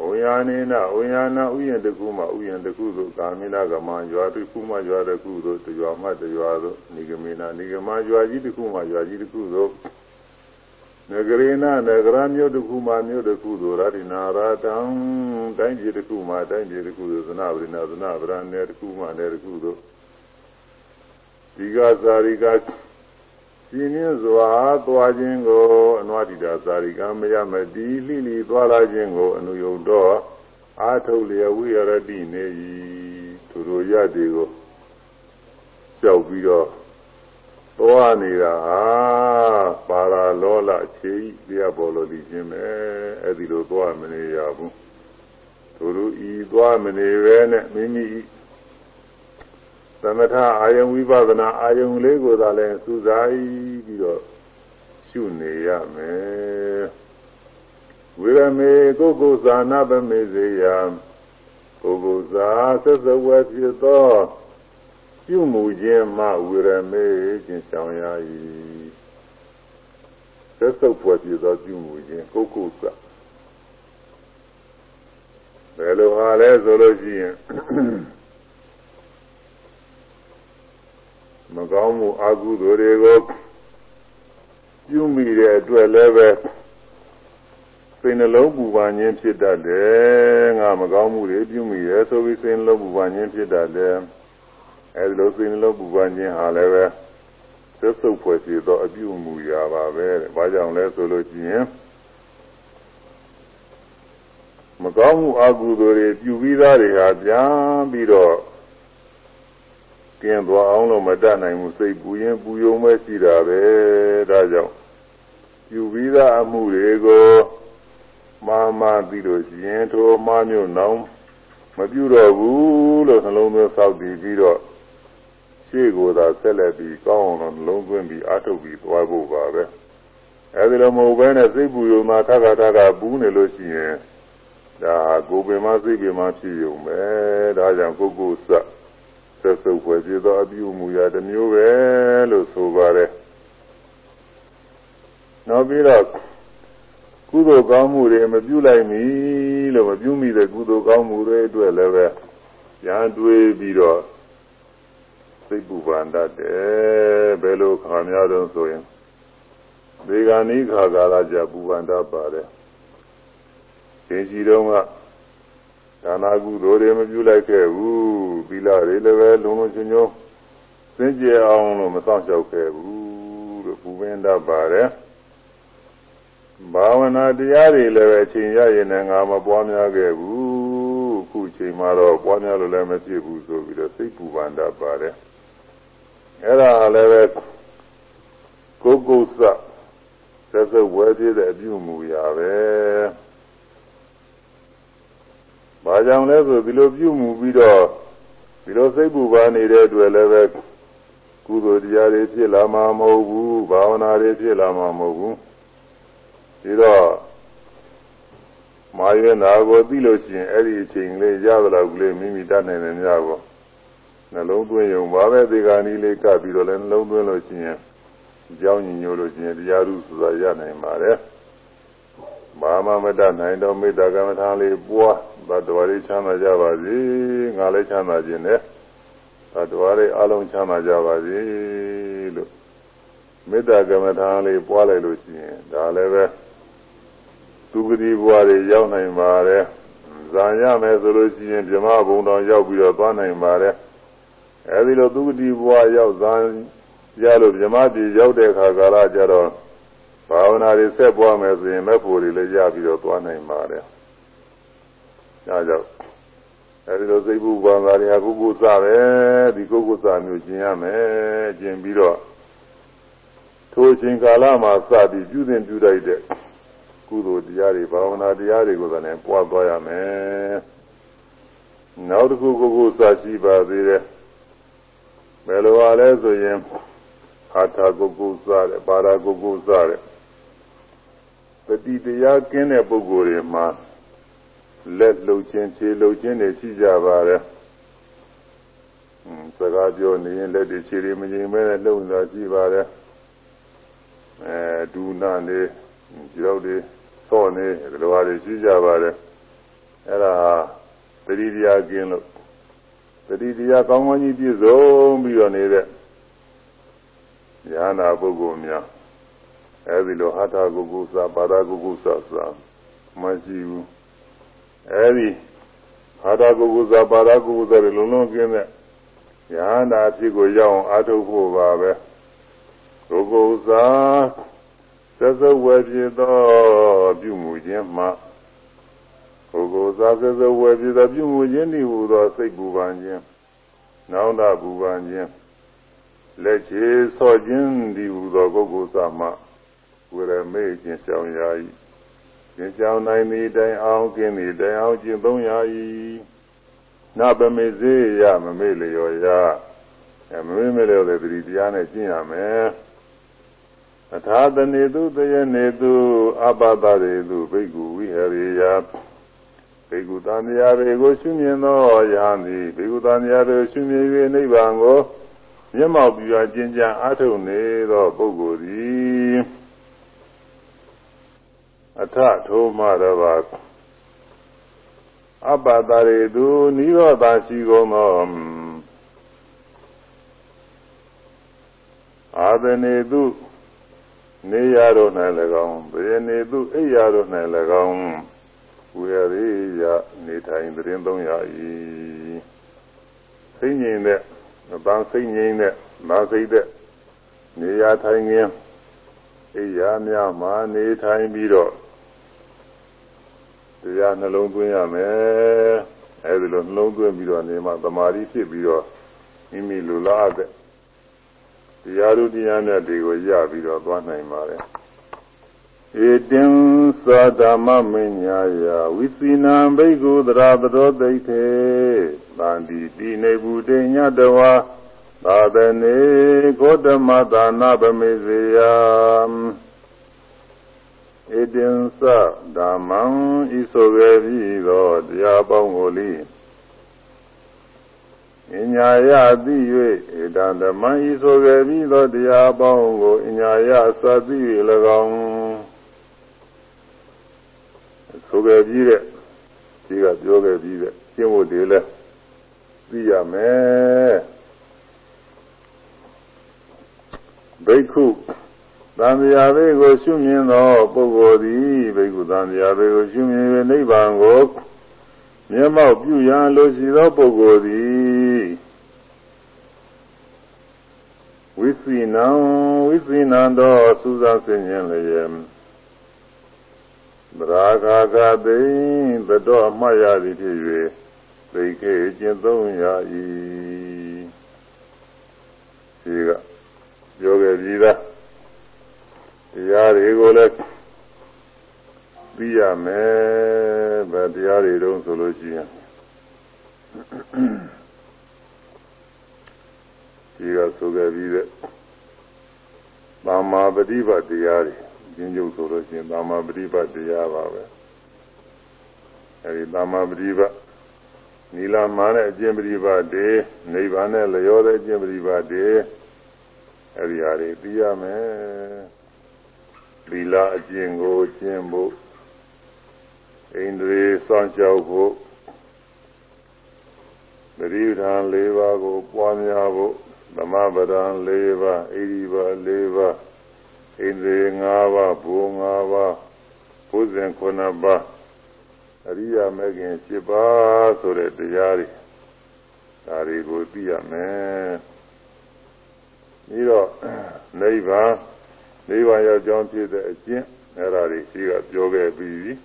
ဝိညာဏိနဝိညာဏဥယျာဉ်တခုမှဥယျာဉ်တခုသို့ကာမိနာကမရွာတခုမှရွာတခုသို့တရွာမှတရွာသို့နိဂမေနနိဂမရွာကြီးတခုမှရွာကြီးတခုသို့နဂရေနနဂရမြို့တခုမှမြို့တခုသို့ရတိနာရတံတိုင်းပြည်တခုမှတိုင်းပြည်တခုသို့သနဗရိနာသနဗရဏနယ်တခုမှနယ်တခုသို့ဒီကဇာရိက ပြင်းရစွာသွားခြင်းကိုအနဝတိတာသာရိကမရမတိလိလိသွားလာခြင်းကိုအနုယုတ်တော့အာထုတ်လျဝိရတိနေ၏သူတို့ရတဲ့ကိုကြောက်ပြီးတော့သွားနေတာဟာပါရာလောလအခြေဤတရားပေါ်လို့ဒီခြင်းပဲအဲ့ဒီလိုသွားမနေရဘူးသူတို့ဤသွားမနေပဲနဲ့မိမိ သမထအာယုံဝိပဿနာအာယုံလေးကိုသာလဲစူးစိုက်ပြီးတော့ရှုနေရမယ်ဝိရမေကိုကိုဇာနာပမေစေယကိုကိုဇာသက်သဝဲဖြစ်သောပြုမှုခြင်းမှဝိရမေခြင်းဆောင်ရ၏သက်သုတ်ဖွယ်ဖြစ်သောပြုမှုခြင်းကိုကိုဇာဘယ်လိုဟာလဲဆိုလို့ရှိရင် မကောင်းမှုအကုသိုလ်တွေကိုပြုမိတဲ့အတွက်လည်းပဲစိတ်နှလုံးပူပန်ခြင်းဖြစ်တတ်တယ်ငါမကောင်းမှုတွေပြုမိရဲဆိုပြီးစိတ်နှလုံးပူပန်ခြင်းဖြစ်တတ်တယ်အဲဒီလိုစိတ်နှလုံးပူပန်ခြင်းဟာလည်းပဲသက်ဆုပ်ဖွယ်ဖြစ်သောအပြုအမူရာပါပဲတဲ့ဘာကြောင့်လဲဆိုလို့ရှိရင်မကောင်းမှုအကုသိုလ်တွေပြုပြီးသားတွေဟာပြန်ပြီးတော့ ကျင်းသွားအောင်လို့မတတ်နိုင်ဘူးစိတ်ပူရင်ပူယုံပဲရှိတာပဲဒါကြောင့်ပြုပြီးသားအမှုတွေကိုမာမာပြီးလို့ရှိရင်ထိုမှားမျိုးနောင်မပြုတော့ဘူးလို့နှလုံးသွင်းဆောက်တည်ပြီးတော့ရှေ့ကိုသာဆက်လက်ပြီးကောင်းအောင်လို့နှလုံးသွင်းပြီးအားထုတ်ပြီးသွားဖို့ပါပဲအဲဒီလိုမဟုတ်ဘဲနဲ့စိတ်ပူယုံမှာထခါထခါပူးနေလို့ရှိရင်ဒါကိုယ်ပင်မစိတ်ပင်မဖြစ်ယုံပဲဒါကြောင့်ကိုကိုစ ဆက်စုပ်ဖွယ်ပြသောအပြုမူရာတစ်မျိုးပဲလို့ဆိုပါတယ်နောက်ပြီးတော့ကုသိုလ်ကောင်းမှုတွေမပြုလိုက်မီလို့မပြုမိတဲ့ကုသိုလ်ကောင်းမှုတွေအတွက်လည်းပဲညာတွေးပြီးတော့စိတ်ပူပန်တတ်တယ်ဘယ်လိုခါများတော့ဆိုရင်ဒီကနေ့ခါကာလကြပူပန်တတ်ပါတယ်ရှင်ရှိတော့က ဒါနာကုသိုလ်တွေမပြုလိုက်ခဲ့ဘူးသီလတွေလည်းပဲလုံးလုံးချင်းချင်းစင်ကြယ်အောင်လို့မဆောင်လျှောက်ခဲ့ဘူးလို့ပူပင်တတ်ပါတယ်ဘာဝနာတရားတွေလည်းပဲအချိန်ရရင်လည်းငါမပွားများခဲ့ဘူးအခုချိန်မှတော့ပွားများလို့လည်းမဖြစ်ဘူးဆိုပြီးတော့စိတ်ပူပန်တတ်ပါတယ်အဲ့ဒါလည်းပဲကိုယ်ကိုယ်စသက်သက်ဝဲပြည့်တဲ့အပြုမူရာပဲ ဘာကြောင့်လဲဆိုဒီလိုပြုမှုပြီးတော့ဒီလိုစိတ်ပူပါနေတဲ့အတွက်လည်းပဲကုသိုလ်တရားတွေဖြစ်လာမှာမဟုတ်ဘူးဘာဝနာတွေဖြစ်လာမှာမဟုတ်ဘူးဒီတော့မာယနာကိုသိလို့ရှိရင်အဲ့ဒီအချိန်လေးရသလောက်ကလေးမိမိတတ်နိုင်တယ်များကိုနှလုံးသွင်းရုံပါပဲဒီကနေ့လေးကပ်ပြီးတော့လည်းနှလုံးသွင်းလို့ရှိရင်ကြောင်းညီညို့လို့ရှိရင်တရားဓုဆိုတာရနိုင်ပါတယ်ဘာမှမတတ်နိုင်တော့မေတ္တာကမ္မထာလေးပွား ဘတ်တော်လေးချမ်းသာကြပါစေငါလည်းချမ်းသာခြင်းနဲ့ဘတ်တော်လေးအလုံးချမ်းသာကြပါစေလို့မေတ္တာကမ္မထာလေးပွားလိုက်လို့ရှိရင်ဒါလည်းပဲသူဂတိဘဝတွေရောက်နိုင်ပါတယ်ဇာရမယ်ဆိုလို့ရှိရင်ဗြဟ္မဘုံတော်ရောက်ပြီးတော့သွားနိုင်ပါတယ်အဲဒီလိုသူဂတိဘဝရောက်ဇာရလို့ဗြဟ္မပြည်ရောက်တဲ့အခါကာလကျတော့ဘာဝနာတွေဆက်ပွားမယ်ဆိုရင်မဲ့ဖို့တွေလည်းရပြီးတော့သွားနိုင်ပါတယ်။ ဒါကြောင့်အဲဒီလိုစိတ်ဘူးဘာသာတွေဟာကုကုစပဲဒီကုကုစမျိုးကျင်ရမယ်ကျင်ပြီးတော့ထိုအချိန်ကာလမှာစပြီးပြုသင်ပြုလိုက်တဲ့ကုသိုလ်တရားတွေဘာဝနာတရားတွေကိုလည်းပွားသွားရမယ်။နောက်တစ်ခုကုကုစရှိပါသေးတယ်။ဘယ်လိုပါလဲဆိုရင်အာထာကုကုစတဲ့ပါရာကုကုစတဲ့တတိတရားကင်းတဲ့ပုဂ္ဂိုလ်တွေမှာ လက်လှုပ်ခြင်းခြေလှုပ်ခြင်းတွေရှိကြပါတယ်။ဟွန်းစကားပြောနေရင်လက်တွေခြေတွေမငြိမ်မဲနဲ့လှုပ်နေတာရှိပါတယ်။အဲဒူနာနေကြောက်တွေသော့နေဒီလိုဟာတွေရှိကြပါတယ်။အဲ့ဒါတတိတရားကင်းလို့တတိတရားကောင်းကောင်းကြီးပြည့်စုံပြီးတော့နေတဲ့ဉာဏ်နာပုဂ္ဂိုလ်များအဲဒီလိုဟာတာကုကုစာပါရကုကုစာစာမရှိဘူး အဲဒီဟာတာကုကုစာပါရကုကုစာတွေလုံးလုံးကျင်းတဲ့ယဟန္တာအဖြစ်ကိုရောက်အောင်အားထုတ်ဖို့ပါပဲကုကုစာသသဝေဖြစ်သောပြုမှုခြင်းမှာကုကုစာသသဝေဖြစ်သောပြုမှုခြင်းဤဟူသောစိတ်ပူပန်ခြင်းနောင်တပူပန်ခြင်းလက်ချေဆော့ခြင်းဤဟူသောကုကုစာမှာဝရမေ့ခြင်းရှောင်ရာ၏ ခြင်းရှောင်နိုင်သည့်တိုင်အောင်ကျင်းသည့်တိုင်အောင်ကျင့်သုံးရာ၏နဗမေစေရမမေ့လျော်ရအမမေ့မလျော်တဲ့တတိတရားနဲ့ကျင့်ရမယ်အထာတနေတုတယနေတုအပတရေတုဘိက္ခုဝိဟရိယဘိက္ခုတန်တရားတွေကိုရှုမြင်သောယဟန်သည်ဘိက္ခုတန်တရားတွေကိုရှုမြင်၍နိဗ္ဗာန်ကိုမျက်မှောက်ပြုအပ်ခြင်းကြံအားထုတ်နေသောပုဂ္ဂိုလ်သည် အထထိုးမှတော့ပါအပ္ပတာရေသူနိရောဓရှိကုန်သောအာသနေသူနေရတော့၌၎င်းဘေနေသူအိယာတော့၌၎င်းဝေရိယနေထိုင်သတင်းသုံးရ၏စိတ်ငြိမ်တဲ့ဗန်းစိတ်ငြိမ်တဲ့မာစိတ်တဲ့နေရာထိုင်ခြင်းအိယာများမှာနေထိုင်ပြီးတော့ တရားနှလုံးသွင်းရမယ်အဲဒီလိုနှလုံးသွင်းပြီးတော့နေမှသမာဓိဖြစ်ပြီးတော့မိမိလူလားတဲ့တရားတို့တရားနဲ့တွေကိုရပြီးတော့သွားနိုင်ပါတယ်ဧတင်သဓမ္မမညာယဝိစီနံဘိက္ခုသရသရောသိထေတန္တိတိနေဗုတေညတဝါသာသနေဂေါတမသာနာဗမေဇေယ ဧတင်သဓမ္မံဤဆိုပဲပြီးသောတရားပေါင်းကိုလိအညာယသိ၍ဧတံဓမ္မံဤဆိုပဲပြီးသောတရားပေါင်းကိုအညာယသသိ၍၎င်းဆိုခဲ့ပြီးတဲ့ဒီကပြောခဲ့ပြီးတဲ့ကျင့်ဖို့ဒီလဲသိရမယ်ဘိက္ခု သံဃာဘေကိုရှုမြင်သောပုဂ္ဂိုလ်သည်ဘိက္ခုသံဃာဘေကိုရှုမြင်၍နိဗ္ဗာန်ကိုမျက်မှောက်ပြုရန်လိုရှိသောပုဂ္ဂိုလ်သည်ဝိသိနံဝိသိနံသောစူးစမ်းဆင်ခြင်လျက်ဗရာဂာကသိသတော်မှတ်ရသည်ဖြစ်၍သိခေကျင့်သုံးရ၏ဒီကပြောခဲ့ပြီးသား တရားတွေကိုလည်းပြီးရမယ်ဗာတရားတွေတုံးဆိုလို့ရှိရင်ဒီကဆိုခဲ့ပြီးတဲ့သမ္မာပฏิပတ်တရားတွေကျင်းကျုပ်ဆိုလို့ရှိရင်သမ္မာပฏิပတ်တရားပါပဲအဲဒီသမ္မာပฏิပတ်နီလာမာနဲ့အကျင့်ပฏิပတ်တွေနိဗ္ဗာန်နဲ့လျောတဲ့အကျင့်ပฏิပတ်တွေအဲဒီဟာတွေသိရမယ် သီလအကျင့်ကိုကျင့်ဖို့ဣန္ဒြေစောင့်ကြောက်ဖို့ပရိဒံ၄ပါးကိုပွားများဖို့သမဗဒံ၄ပါးဣရိပါ၄ပါးဣန္ဒြေ၅ပါးဘူ၅ပါးဘုဇင်9ပါးအရိယာမဂ်ခင်7ပါးဆိုတဲ့တရားတွေဒါတွေကိုသိရမယ်ပြီးတော့နိဗ္ဗာန် နိဗ္ဗာန်ရောက်ကြောင်းဖြစ်တဲ့အကျင့်အဲ့ဒါတွေရှိကပြောခဲ့ပြီး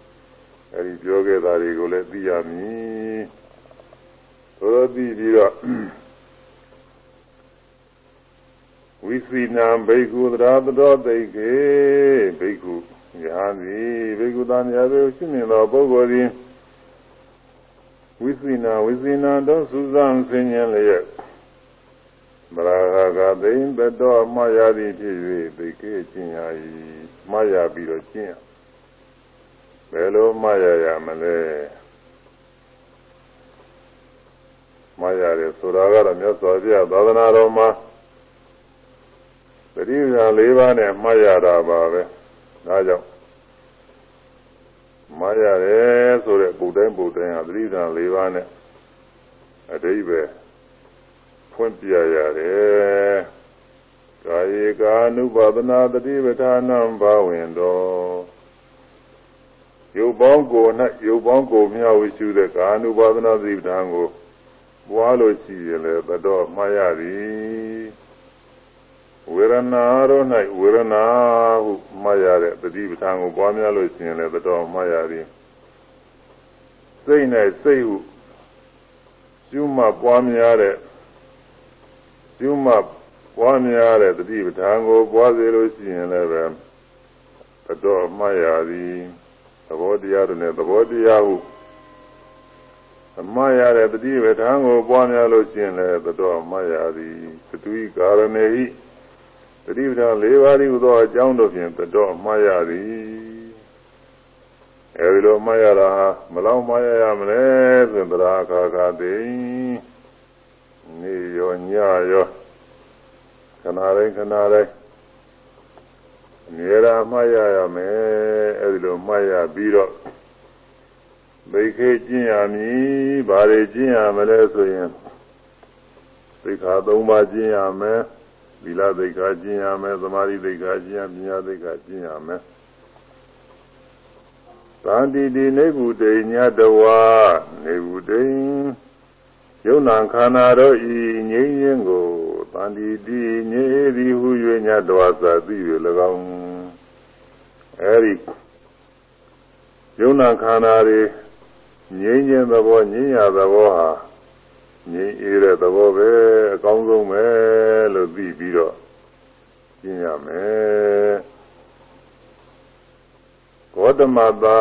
အဲ့ဒီပြောခဲ့တာတွေကိုလည်းသိရမည်သို့သောသိပြီးတော့ဝိစီနာဘိက္ခုသရတတော်သိကေဘိက္ခုယာတိဘိက္ခုတန်ရာဘေရှိမြင်သောပုဂ္ဂိုလ်သည်ဝိစီနာဝိစီနာတို့စူးစမ်းဆင်ញံလျက် ဗရာဂကသိင်တတော်မှားရသည်ဖြစ်၍သိကေကျင့်ရ၏မှားရပြီးတော့ကျင့်ရဘယ်လိုမှားရရမလဲမှားရတယ်ဆိုတာကတော့မြတ်စွာဘုရားသာသနာတော်မှာပရိယ၄ပါးနဲ့မှားရတာပါပဲဒါကြောင့်မှားရတယ်ဆိုတဲ့ပုဒ်တိုင်းပုဒ်တိုင်းဟာပရိယ၄ပါးနဲ့အတိပ္ပယ် ဖွင့်ပြရတယ်ကာယေကာနုပါဒနာတတိပဌာနံဘာဝင်တော်ရုပ်ပေါင်းကို၌ရုပ်ပေါင်းကိုမြဝိရှုတဲ့ကာနုပါဒနာသတိပဌာန်ကိုပွားလို့ရှိရလေသတော်မှားရသည်ဝေဒနာရော၌ဝေဒနာဟုမှားရတဲ့တတိပဌာန်ကိုပွားများလို့ရှိရင်လည်းသတော်မှားရသည်စိတ်နဲ့စိတ်ဟုရှုမှပွားများတဲ့ ရှုမှပွားများတဲ့တတိပဋ္ဌာန်ကိုပွားစေလို့ရှိရင်လည်းပဲသတော်မှတ်ရသည်သဘောတရားတွေနဲ့သဘောတရားဟုအမှားရတဲ့တတိပဋ္ဌာန်ကိုပွားများလို့ရှိရင်လည်းသတော်မှတ်ရသည်သတုဤကာရဏေဤတတိပဋ္ဌာန်၄ပါးဤဟူသောအကြောင်းတို့ဖြင့်သတော်မှတ်ရသည်အဲဒီလိုမှတ်ရတာမလောက်မှတ်ရရမလဲဆိုရင်သရာခါခါသိနေရော ညရောခဏတိုင်းခဏတိုင်းအမြဲတမ်းမှတ်ရရမယ်အဲဒီလိုမှတ်ရပြီးတော့ဘိခေကျင့်ရမည်ဘာတွေကျင့်ရမလဲဆိုရင်သိက္ခာ၃ပါးကျင့်ရမယ်သီလသိက္ခာကျင့်ရမယ်သမာဓိသိက္ခာကျင့်ရပညာသိက္ခာကျင့်ရမယ်သန္တိတိနေဗုတေညတဝါနေဗုတေ ယုံနာခန္ဓာတို့ဤငြိမ်းခြင်းကိုတန်တီတိငြိသည်ဟု၍ညတော်သာသိ၍၎င်းအဲဒီယယုံနာခန္ဓာတွေငြိမ်းခြင်းသဘောငြိမ်းရသဘောဟာငြိမ်းအေးတဲ့သဘောပဲအကောင်းဆုံးပဲလို့သိပြီးတော့ကျင့်ရမယ်ဂေါတမသာ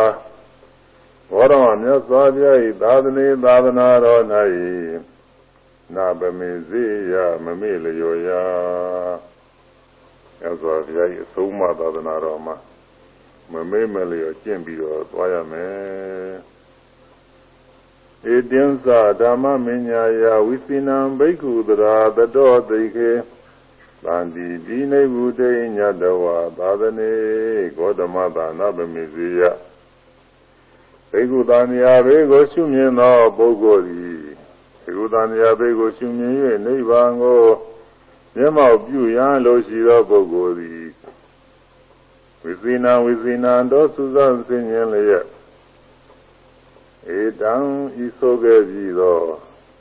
ဘောရမမြတ်စွာဘုရား၏သာသနေသာသနာတော်၌နာပမေစေယမမေလျောယမြတ်စွာဘုရား၏အဆုံးအမသာသနာတော်မှာမမေ့မလျော်ကျင့်ပြီးတော့သွားရမယ်ဧတင်းသဓမ္မမညာယဝိသိနံဘိက္ခုတရာတတောသိခေသန္တိဒီနေဘုဒိညတဝါသာသနေဂေါတမသာနဗမေဇေယ ဘိက္ခုတန်ရာဘေကိုရှုမြင်သောပုဂ္ဂိုလ်သည်ဘိက္ခုတန်ရာဘေကိုရှုမြင်၍နိဗ္ဗာန်ကိုမျက်မှောက်ပြုရန်လိုရှိသောပုဂ္ဂိုလ်သည်ဝိသေနဝိသေနတောသုဇဆင်းခြင်းလျက်ဧတံဤဆိုခဲ့ပြီးသော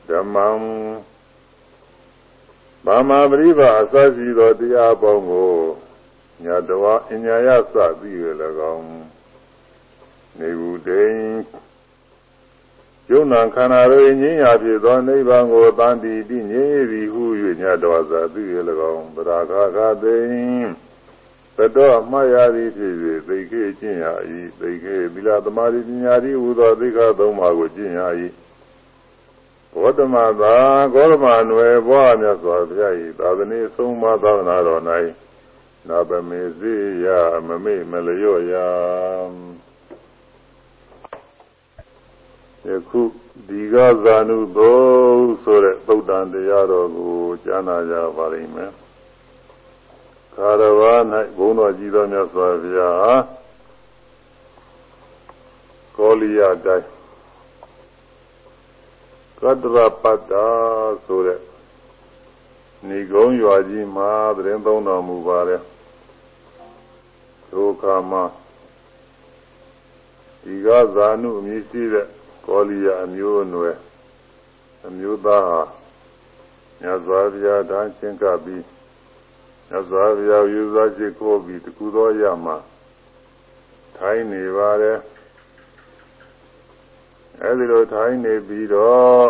ဓမ္မံဘာမပရိပါအစရှိသောတရားပေါင်းကိုညာတော်အညာယသသိရ၎င်း နေဘူးတိန်ယုံနာခန္ဓာတို့ငြိမ်းရာဖြစ်သောနိဗ္ဗာန်ကိုတန်တီတိငြိမ်းပြီဟု၍ညာတော်သာသိရ၎င်းပရာခခသိင်တတော်အမှားရသည်ဖြစ်၍သိခေကျင့်ရ၏သိခေသီလသမာဓိပညာသည်ဟူသောသိက္ခာသုံးပါးကိုကျင့်ရ၏ဘောဓမသာဂေါရမနွယ်ဘွားမြတ်စွာဘုရား၏သာသနေဆုံးမသာသနာတော်၌နာပမေစေယမမေ့မလျော့ယ ယခုဒီကဇာနုသောဆိုတဲ့သုတ်တန်တရားတော်ကိုကြားနာကြပါလိမ့်မယ်ခါရဝါ၌ဘုန်းတော်ကြီးတော်မြတ်စွာဘုရားကောလီယာတိုင်းကတ္တရပတ္တာဆိုတဲ့ဏီကုံရွာကြီးမှာသတင်းသုံးတော်မူပါတယ်ဒုက္ခမှာဒီကဇာနုအမည်ရှိတဲ့ ကောလီယာအမျိုးအနွယ်အမျိုးသားဟာမြတ်စွာဘုရားတန်းချင်းကပြီးမြတ်စွာဘုရားယူစားရှိခိုးပြီးတကူသောရမှာထိုင်းနေပါတယ်အဲဒီလိုထိုင်းနေပြီးတော့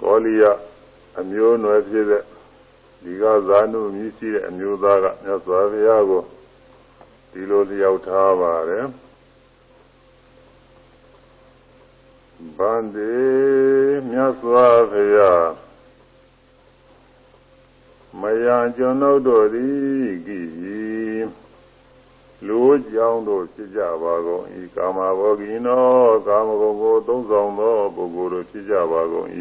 ကောလီယအမျိုးအနွယ်ဖြစ်တဲ့ဒီကဇာနုမြည်ရှိတဲ့အမျိုးသားကမြတ်စွာဘုရားကိုဒီလိုလျှောက်ထားပါတယ် ဗန္တိမြတ်စွာဘုရားမယံကျွန်ုပ်တို့သည်ကိလူကြောင်းတို့ဖြစ်ကြပါကုန်၏ကာမဘောဂိနောကာမဂုဏ်ကိုသုံးဆောင်သောပုဂ္ဂိုလ်တို့ဖြစ်ကြပါကုန်၏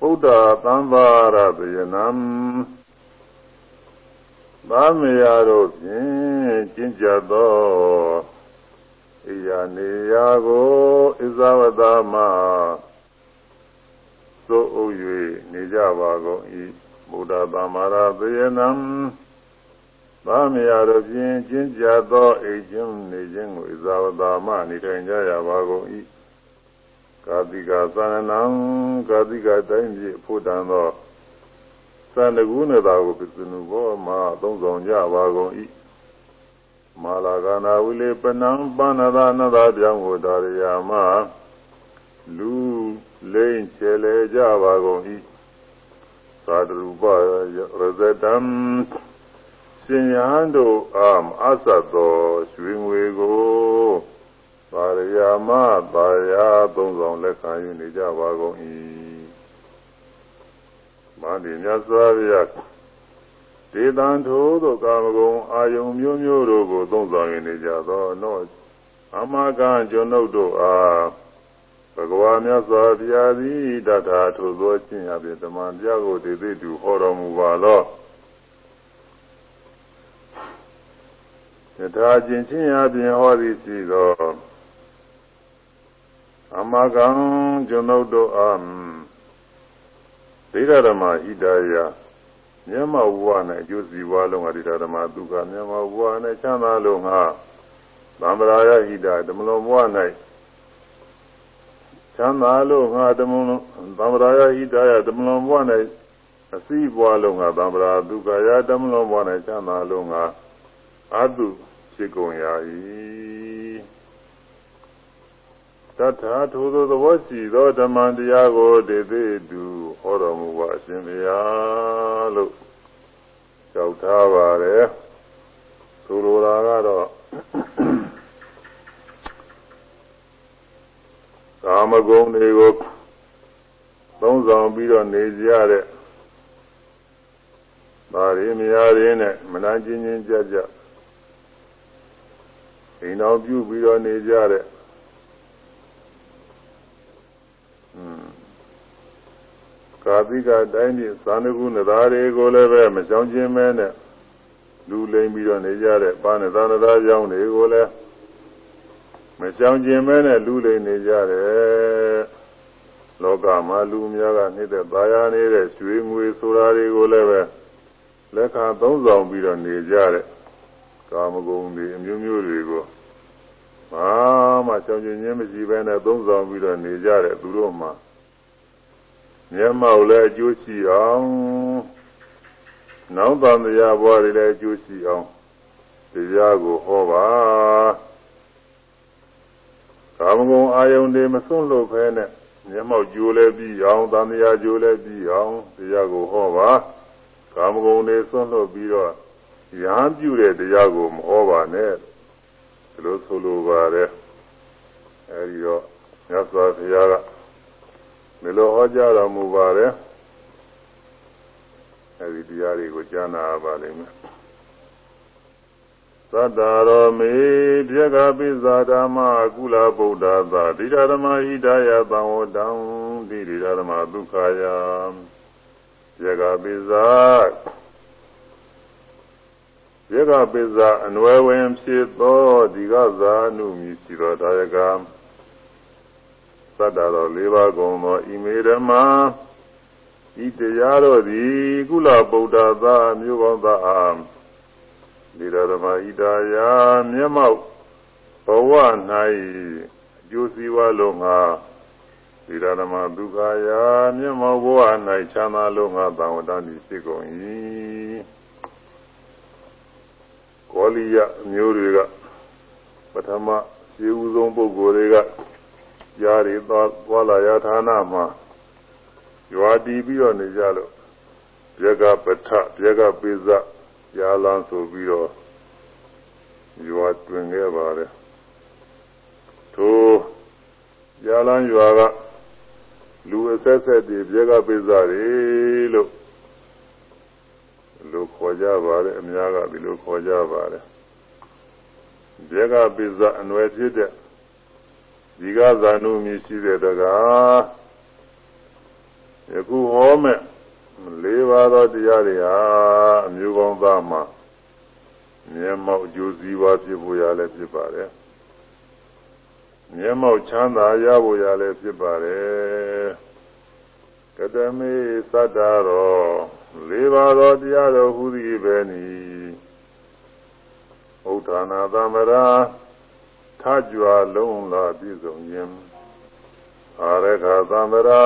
ဘုဒ္ဓသံဃာရတယနံသာမေယတို့ဖြင့်ကျင့်ကြသော ဣယာနေယာကိုဣဇဝတမသို့အုပ်၍နေကြပါကုန်၏ဘုဒ္ဓသံဃာရတယနံသာမယာတို့ဖြင့်ကျင့်ကြသောအိမ်ချင်းနေခြင်းကိုဣဇဝတာမနေထိုင်ကြရပါကုန်၏ကာတိကသန္နံကာတိကတိုင်းပြဖို့တန်သောသန္တကုဏတာကိုပစ္စနုဘောမှာသုံးဆောင်ကြပါကုန်၏ မာလာကနာဝိလေပနံပဏ္ဏသာနသာပြောင်းကိုဒါရယာမလူလိမ့်ချေလေကြပါကုန်၏သာတရူပရဇတံရှင်ယဟန်တို့အားမအဆက်သောရွှေငွေကိုပါရယာမပါရာသုံးဆောင်လက်ခံယူနေကြပါကုန်၏မန္တိမြတ်စွာဘုရား ဒေသံထိုသို့ကာမဂုဏ်အာယုံမျိုးမျိုးတို့ကိုသုံးဆောင်နေကြသောနောအမကံကျွန်ုပ်တို့အားဘဂဝါမြတ်စွာဘုရားသည်တထာထိုသောခြင်းအပြင်ဓမ္မပြကိုဒေသိတုဟောတော်မူပါလော့ယထာချင်းချင်းရာပြင်ဟောသည်ရှိသောအမကံကျွန်ုပ်တို့အားဒိဋ္ဌဓမ္မဣဒာယ မျက်မှောက်ဘဝနဲ့အကျိုးစီးပွားလုံးကဒိဋ္ဌဓမ္မဒုက္ခမျက်မှောက်ဘဝနဲ့ချမ်းသာလုံးဟာသံဗရာယဣဒာဓမ္မလုံးဘဝ၌ချမ်းသာလုံးဟာဓမ္မလုံးသံဗရာယဣဒာယဓမ္မလုံးဘဝ၌အစည်းဘဝလုံးဟာသံဗရာဒုက္ခယဓမ္မလုံးဘဝ၌ချမ်းသာလုံးဟာအတုဖြစ်ကုန်ရ၏ တထာထိုသောသဘောရှိသောဓမ္မတရားကိုဒေသေတုဟောတော်မူပါအရှင်ဘုရားလို့ကြောက်ထားပါတယ်ဆိုလိုတာကတော့ကာမဂုဏ်တွေကိုသုံးဆောင်ပြီးတော့နေကြတဲ့ဒါရီမယားရင်းနဲ့မနာချင်းချင်းကြကြအိမ်တော်ပြုပြီးတော့နေကြတဲ့ ကာတိကတိုင်းပြည်သာနကုနသားတွေကိုလည်းပဲမကြောင်ခြင်းမဲနဲ့လူလိမ်ပြီးတော့နေကြတဲ့ပါဏသာနသာကြောင်းတွေကိုလည်းမကြောင်ခြင်းမဲနဲ့လူလိမ်နေကြတယ်လောကမှာလူများကနေတဲ့ပါရနေတဲ့ရွှေငွေဆိုတာတွေကိုလည်းပဲလက်ခံသုံးဆောင်ပြီးတော့နေကြတဲ့ကာမဂုဏ်တွေအမျိုးမျိုးတွေကို ဘာမှကြောင်ကျင်ခြင်းမရှိဘဲနဲ့သုံးဆောင်ပြီးတော့နေကြတဲ့သူတို့မှာမျက်မှောက်လည်းအကျိုးရှိအောင်နောက်တန်တရားဘဝတွေလည်းအကျိုးရှိအောင်တရားကိုဟောပါကာမဂုဏ်အာယုန်တွေမစွန့်လို့ခဲနဲ့မျက်မှောက်ကြိုးလည်းပြီးအောင်တန်တရားကြိုးလည်းပြီးအောင်တရားကိုဟောပါကာမဂုဏ်တွေစွန့်လို့ပြီးတော့ရဟန်းပြုတဲ့တရားကိုမဟောပါနဲ့ ဒီလိုဆိုလိုပါတယ်အဲဒီတော့မြတ်စွာဘုရားကဒီလိုဟောကြားတော်မူပါတယ်အဲဒီတရားတွေကိုကြားနာပါလိမ့်မယ်သတ္တရောမေပြေကပိဇာဓမ္မကုလဗုဒ္ဓသာဒိဋ္ဌဓမ္မဟိတယသံဝတံဒိဋ္ဌဓမ္မဒုက္ခယပြေကပိဇာ ပြေကပိဇာအနွယ်ဝင်ဖြစ်သောဒီကဇာနုမြည်ရှိသောဒါယကသတ္တရော၄ပါးကုန်သောဣမေဓမ္မာဤတရားတော်သည်ကုလဗုဒ္ဓသာမြို့ကောင်းသာအာဒီရဓမ္မဣတာယာမျက်မှောက်ဘဝ၌အကျိုးစီးပွားလုံးငါဒီရဓမ္မဒုက္ခယာမျက်မှောက်ဘဝ၌ချမ်းသာလုံးငါသံဝတ္တတိဖြစ်ကုန်၏ ကောလိယမျိုးတွေကပထမခြေဦးဆုံးပုဂ္ဂိုလ်တွေကကြားရသွားသွားလာရဌာနမှာရွာတည်ပြီးတော့နေကြလို့ပြက်ကပထပြက်ကပိဇရာလန်းဆိုပြီးတော့ရွာတွင်ခဲ့ပါတယ်ထိုရာလန်းရွာကလူအဆက်ဆက်တွေပြက်ကပိဇတွေလို့ လို့ခေါ်ကြပါတယ်အများကဒီလိုခေါ်ကြပါတယ်ပြက်ကပိဇအနွယ်ဖြစ်တဲ့ဒီကဇာနုမြည်ရှိတဲ့တကားယခုဟောမဲ့လေးပါးသောတရားတွေဟာအမျိုးကောင်းသားမှာမျက်မှောက်အကျိုးစီးပွားဖြစ်ဖို့ရလည်းဖြစ်ပါတယ်မျက်မှောက်ချမ်းသာရဖို့ရလည်းဖြစ်ပါတယ်ကတမေသတ္တရော လေးပါးသောတရားတော်ဟူသည်ပဲနီဥဋ္ဌာနာသမ္ဗရာထကြွလုံးလာပြည့်စုံခြင်းအာရခသံဗရာ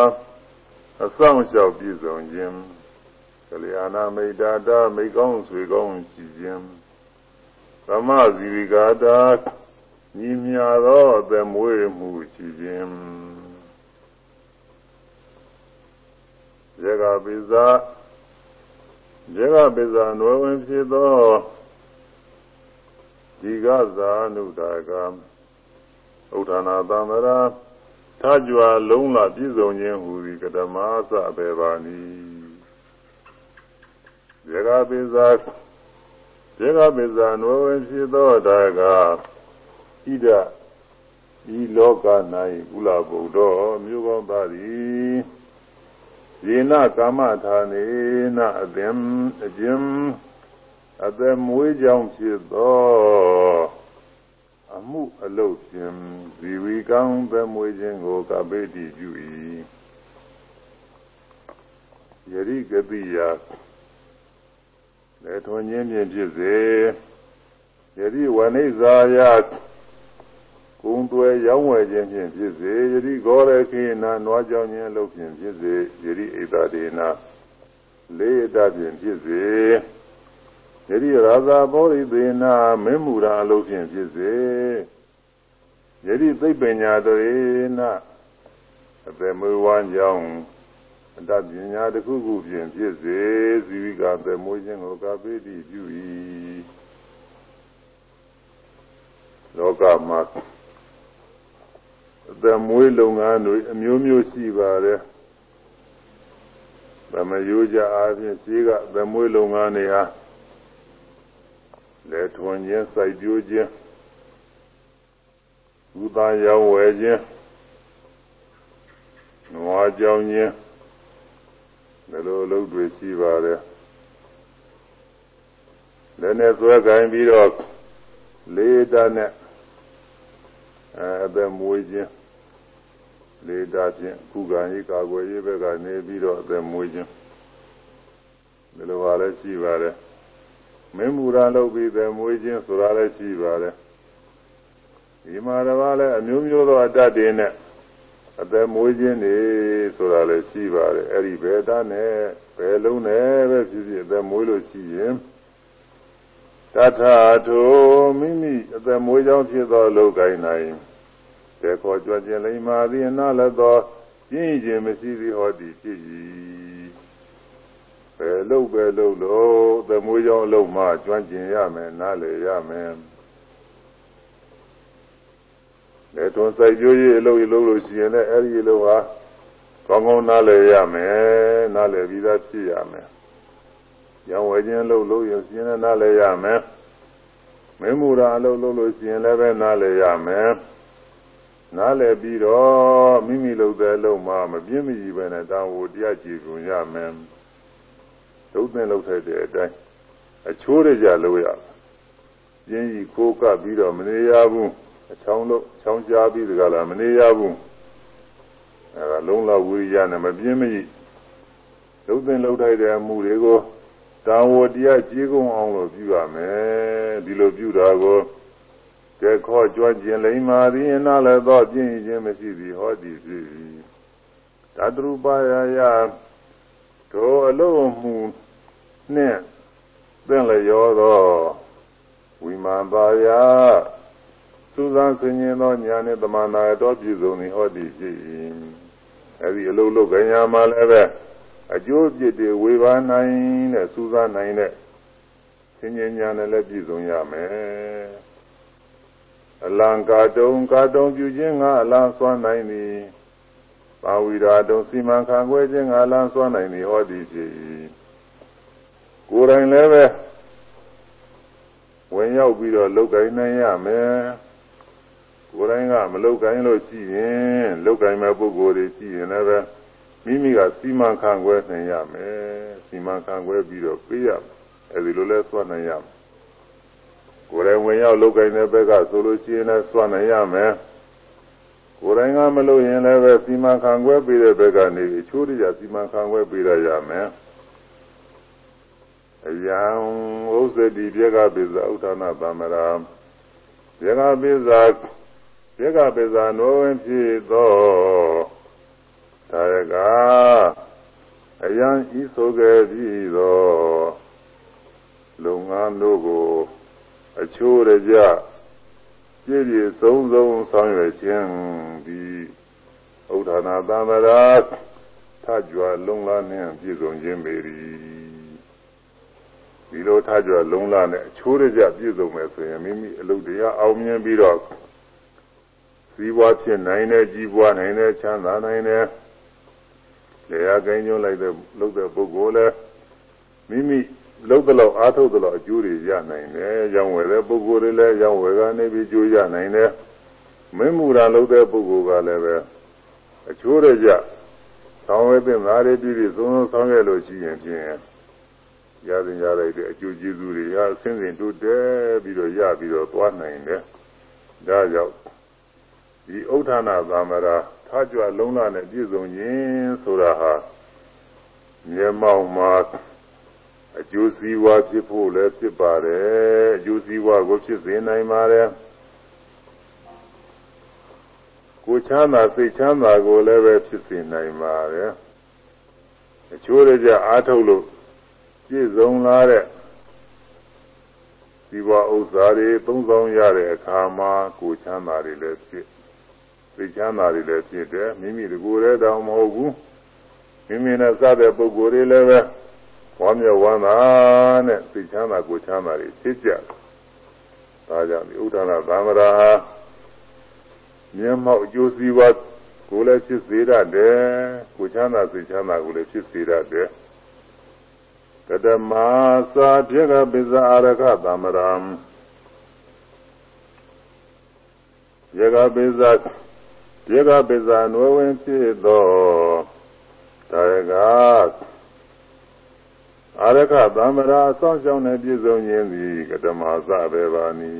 အဆောင်လျှောက်ပြည့်စုံခြင်းကလျာဏမိတ်တာတာမိကောင်းဆွေကောင်းရှိခြင်းသမဇီဝိကာတာညီမြသောအသမွေးမှုရှိခြင်းယေကပိဇာ ယေကပိဇာနွယ်ဝင်ဖြစ်သောဒီကဇာနုတာကဥဋ္ဌာနာသံဗရာထကြွလုံးလာပြည့်စုံခြင်းဟူသည်ကဓမ္မသဘေဘာနိဇေကပိဇာဇေကပိဇာနဝေဖြစ်သောတာကဣဒဤလောက၌ဥလာဘုဒ္ဓမြို့ကောင်းသားသည် ယေနကာမထာနေနအသင်အကျဉ်အသက်မွေးကြောင်ဖြစ်သောအမှုအလုပ်ဖြင့်ဇီဝီကောင်းသက်မွေးခြင်းကိုကပိတိပြု၏ယရိကတိယလက်ထွန်ခြင်းဖြင့်ဖြစ်စေယရိဝဏိဇာယ ကုံတွယ်ရောင်းဝယ်ခြင်းဖြင့်ဖြစ်စေယရိဂောရခေနာနွားကြောင်ခြင်းအလုပ်ဖြင့်ဖြစ်စေယရိဣဒဒေနာလေးအတဖြင့်ဖြစ်စေယတိရာဇာဘောရိသေနာမင်းမူရာအလုပ်ဖြင့်ဖြစ်စေယတိသိပ္ပညာတေနအပေမွေးဝမ်းကြောင်းအတ္တပညာတစ်ခုခုဖြင့်ဖြစ်စေဇီဝိကအပေမွေးခြင်းကိုကာပိတိပြု၏လောကမှာ အပေမွေးလုပ်ငန်းတွေအမျိုးမျိုးရှိပါတယ်ဗမယိုးကြအားဖြင့်ရှိကအပေမွေးလုပ်ငန်းတွေဟာလက်ထွန်ခြင်းစိုက်ပျိုးခြင်းဥပန်ရောင်းဝယ်ခြင်းနွားကြောင်းခြင်းဒီလိုအလုပ်တွေရှိပါတယ်လည်းနဲ့ဆွဲကင်ပြီးတော့လေးတာနဲ့အဲအသက်မွေးခြင်း လေးတာဖြင့်ခုခံရေးကာကွယ်ရေးဘက်ကနေပြီးတော့အသက်မွေးခြင်းဒီလိုပါလဲရှိပါတယ်မင်းမူရာလုပ်ပြီးသက်မွေးခြင်းဆိုတာလည်းရှိပါတယ်ဒီမှာတော့လည်းအမျိုးမျိုးသောအတတ်တွေနဲ့အသက်မွေးခြင်းနေဆိုတာလည်းရှိပါတယ်အဲ့ဒီဘယ်သားနဲ့ဘယ်လုံးနဲ့ပဲဖြစ်ဖြစ်အသက်မွေးလို့ရှိရင်တထာထိုမိမိအသက်မွေးကြောင်းဖြစ်သောလောကိုင်းနိုင် တေခေါ်ကြွခြင်းလိမ္မာသည်အနာလည်းသောပြင်းခြင်းမရှိသည်ဟောသည်ဖြစ်၏ဘယ်လို့ပဲလို့လို့သမွေးကြောင်းအလုံးမှကျွမ်းကျင်ရမယ်နားလည်ရမယ်လက်သွန်စိုက်ကြိုးရေးအလုပ်ရလုပ်လို့ရှိရင်လည်းအဲ့ဒီအလုပ်ဟာကောင်းကောင်းနားလည်ရမယ်နားလည်ပြီးသားဖြစ်ရမယ်။ရောင်ဝယ်ခြင်းလုပ်လို့ရရှိရင်နားလည်ရမယ်။မင်းမူရာအလုပ်လုပ်လို့ရှိရင်လည်းပဲနားလည်ရမယ်။ နားလည်ပြီးတော့မိမိလုပ်တဲ့အလုပ်မှာမပြင်းမကြီးပဲနဲ့တာဝန်တရားကြည်ကုန်ရမယ်။သုတ်သင်လုပ်တဲ့အတိုင်းအချိုးရကြလို့ရ။ပြင်းကြီးခိုးကပ်ပြီးတော့မနေရဘူး။အချောင်းလို့ချောင်းကြားပြီးတကလားမနေရဘူးအဲဒါလုံးလောက်ဝိရိယနဲ့မပြင်းမကြီးလုံးသင်လုံးထိုက်တဲ့အမှုတွေကိုတာဝတရားကြီးကုန်းအောင်လို့ပြုရမယ်ဒီလိုပြုတာကို ကဲခေါ်ကြွကျင်လိမ္မာသည်အနာလည်းသောပြင်းခြင်းမရှိသည်ဟောသည်ဖြစ်သတ္တရူပယယတို့အလုံးမှုနှင့်သင်လျောသောဝိမာန်ပါယစူးစမ်းဆင်ခြင်သောဉာဏ်နဲ့တမနာတော်ပြည့်စုံနေဟောသည်ဖြစ်၏အဲဒီအလုံးလုံးကညာမှာလည်းပဲအကျိုးပြစ်တွေဝေဘာနိုင်တဲ့စူးစမ်းနိုင်တဲ့ဆင်ခြင်ဉာဏ်နဲ့လည်းပြည့်စုံရမယ် အလံကာတုံကာတုံပြုခြင်းကအလံစွမ်းနိုင်သည်ပါဝိရာတုံစီမံခန့်ခွဲခြင်းကအလံစွမ်းနိုင်သည်ဟောသည်ဖြစ်၏ကိုယ်တိုင်လည်းပဲဝင်ရောက်ပြီးတော့လုတ်ကိုင်းနိုင်ရမယ်ကိုယ်တိုင်ကမလုတ်ကိုင်းလို့ရှိရင်လုတ်ကိုင်းမဲ့ပုဂ္ဂိုလ်တွေရှိရင်လည်းပဲမိမိကစီမံခန့်ခွဲနိုင်ရမယ်စီမံခန့်ခွဲပြီးတော့ပေးရမယ်အဲဒီလိုလဲသွားနိုင်ရမယ် ကိုယ်တိုင်ဝင်ရောက်လုတ်ကိုင်းတဲ့ဘက်ကဆိုလို့ရှိရင်လည်းသွားနိုင်ရမယ်ကိုယ်တိုင်ကမလို့ရင်လည်းပဲစီမံခန့်ခွဲပေးတဲ့ဘက်ကနေအချိုးတရစီမံခန့်ခွဲပေးရရမယ်အယံဥစ္စတိပြေကပိဇာဥဒ္ဒနာဗမရာပြေကပိဇာသေကပိဇာနောဝင်ဖြစ်သောဒါရကအယံဤဆိုခဲ့ပြီးသောလုံငန်းတို့ကို အချိုးရကြပြည့်ပြည့်စုံစုံဆောင်ရွက်ခြင်းဒီဥဒ္ဌာနာသံဗရာထကြွလုံလာနှင့်ပြည့်စုံခြင်းပေ၏ဒီလိုထကြွလုံလာနဲ့အချိုးရကြပြည့်စုံမယ်ဆိုရင်မိမိအလုပ်တရားအောင်မြင်ပြီးတော့စီးပွားဖြစ်နိုင်တယ်ကြီးပွားနိုင်တယ်ချမ်းသာနိုင်တယ်လေယာကိန်းကျုံးလိုက်တဲ့လုပ်တဲ့ပုဂ္ဂိုလ်လည်းမိမိ လုပ်တဲ့လောက်အားထုတ်တဲ့လောက်အကျိုးတွေရနိုင်တယ်ရောင်းဝယ်တဲ့ပုဂ္ဂိုလ်တွေလည်းရောင်းဝယ်ကနေပြီးကျိုးရနိုင်တယ်မင်းမူတာလုပ်တဲ့ပုဂ္ဂိုလ်ကလည်းပဲအချိုးရကြဆောင်းဝဲတဲ့ငါးတွေပြည့်ပြည့်စုံစုံဆောင်းခဲ့လို့ရှိရင်ဖြင့်ရသည်ရလိုက်တဲ့အကျိုးကျေးဇူးတွေရဆင်းစဉ်တိုးတက်ပြီးတော့ရပြီးတော့သွားနိုင်တယ်ဒါကြောင့်ဒီဥဋ္ဌာဏသံမရာထားကြွလုံးလာနဲ့ပြည့်စုံခြင်းဆိုတာဟာမျက်မှောက်မှာ အကျိုးစီးပွားဖြစ်ဖို့လည်းဖြစ်ပါတယ်အကျိုးစီးပွားကိုဖြစ်စေနိုင်ပါတယ်ကိုချမ်းသာစိတ်ချမ်းသာကိုလည်းပဲဖြစ်စေနိုင်ပါတယ်အချိုးရကြအားထုတ်လို့ပြည့်စုံလာတဲ့ဒီဘဥစ္စာတွေသုံးဆောင်ရတဲ့အခါမှာကိုချမ်းသာတွေလည်းဖြစ်သိချမ်းသာတွေလည်းဖြစ်တယ်မိမိတကူရဲတောင်မဟုတ်ဘူးမိမိနဲ့စတဲ့ပုဂ္ဂိုလ်တွေလည်းပဲ ဝမ်းမြောက်ဝမ်းသာနဲ့သိချမ်းသာကိုချမ်းသာတွေဖြစ်ကြတယ်ဒါကြောင့်ဒီဥဒ္ဒနာသံဃာဟာမျက်မှောက်အကျိုးစီးပွားကိုလည်းဖြစ်စေတတ်တယ်ကိုချမ်းသာသိချမ်းသာကိုလည်းဖြစ်စေတတ်တယ်ကတမသာပြေကပိဇာရကသမရံယေကပိဇာယေကပိဇာနဝဝင်ဖြစ်သောဒါရက အာရကသမရာအဆောင်ရှောင်းတဲ့ပြည့်စုံခြင်းသည်ကတမသပဲပါနီ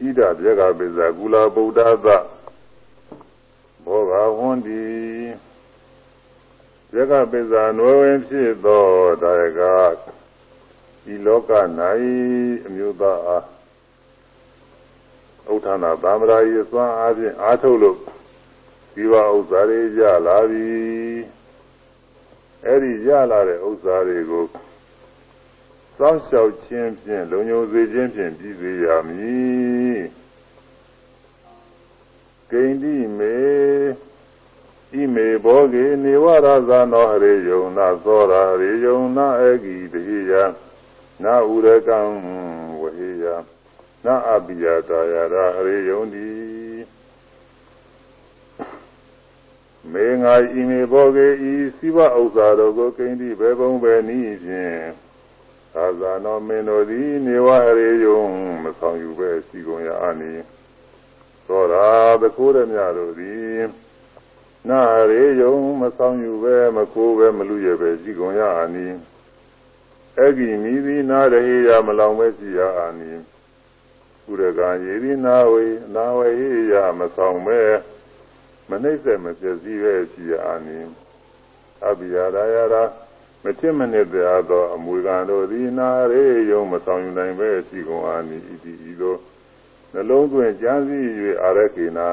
ဣဒပြေကပိဇာကုလဗုဒ္ဓသဘောဂဝန္တိယကပိဇာနွယ်ဝင်ဖြစ်သောဒါယကဒီလောက၌အမျိုးသားအားဥထာဏသံဃာ၏သွမ်းအားဖြင့်အားထုတ်လို့ဒီဝဥစ္စာတွေရလာပြီ အဲ့ဒီရလာတဲ့ဥစ္စာတွေကိုစောင့်ရှောက်ခြင်းဖြင့်လုံခြုံစေခြင်းဖြင့်ပြည်စေရမည်ဂိန္တိမေဣမေဘောဂေနေဝရဇာနောဟရေယုံနာသောရာရေယုံနာအဂိတိယနာဥရကံဝဟေယနာအပိယတာယရာဟရေယုံတိ မေငါဣမေဘောဂေဤစိဝဥစ္စာတို့ကိုကိန္တိဘေဘုံပဲနည်းဖြင့်သာဇာနောမင်းတို့သည်နေဝဟရေယုံမဆောင်ယူပဲရှိကုန်ရအနိသောရာသခိုးရမြတို့သည်နာရေယုံမဆောင်ယူပဲမကိုးပဲမလူရပဲရှိကုန်ရအာနီအဂိမိသည်နာရေယမလောင်ပဲရှိရအာနီကုရကံယေဒီနာဝေနာဝေယမဆောင်ပဲ မနှိမ့်ဆက်မပြည့်စည်ပဲရှိရအာနီအဘိယရာယရာမချစ်မနစ်တရားသောအမွေခံတို့သည်နာရေယုံမဆောင်ယူနိုင်ပဲရှိကုန်အာနီဤသည်ဤသို့နှလုံးသွင်းကြံစည်၍အာရကေနာ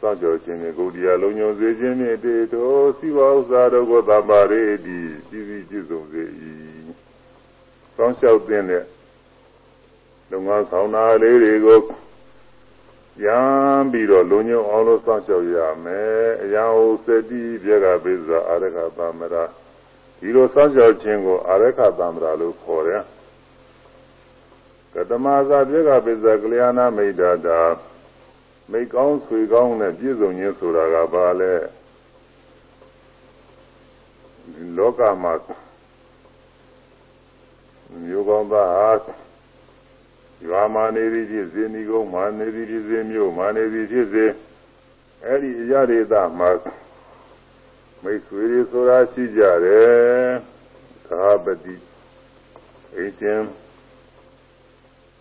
စောင့်ကြောခြင်းနဲ့ဂုဏ်တရားလုံးညုံစေခြင်းနဲ့တေတောစီဝဥစ္စာတို့ကိုသဗ္ဗရေတိပြည်စည်းပြည့်စုံစေ၏စောင့်ရှောက်တဲ့လုံငါဆောင်နာလေးတွေကို ရမ်းပြီးတော့လုံညုံအောင်လို့စောင့်ရှောက်ရမယ်အရာဟုစတိပြေကပိဇာအာရခသမရာဒီလိုစောင့်ရှောက်ခြင်းကိုအာရခသမရာလို့ခေါ်တယ်ကတမသာပြေကပိဇာကလျာဏမိတ်တာတာမိကောင်းဆွေကောင်းနဲ့ပြည့်စုံခြင်းဆိုတာကဘာလဲလောကမှာမျိုးကောင်းသားဟာ ရွာမာနေသည်ဖြစ်စေနီကုန်းမာနေသည်ဖြစ်စေမြို့မာနေသည်ဖြစ်စေအဲ့ဒီအရာဒေသမှာမိတ်ဆွေတွေဆိုတာရှိကြတယ်သာပတိအိတ်တင်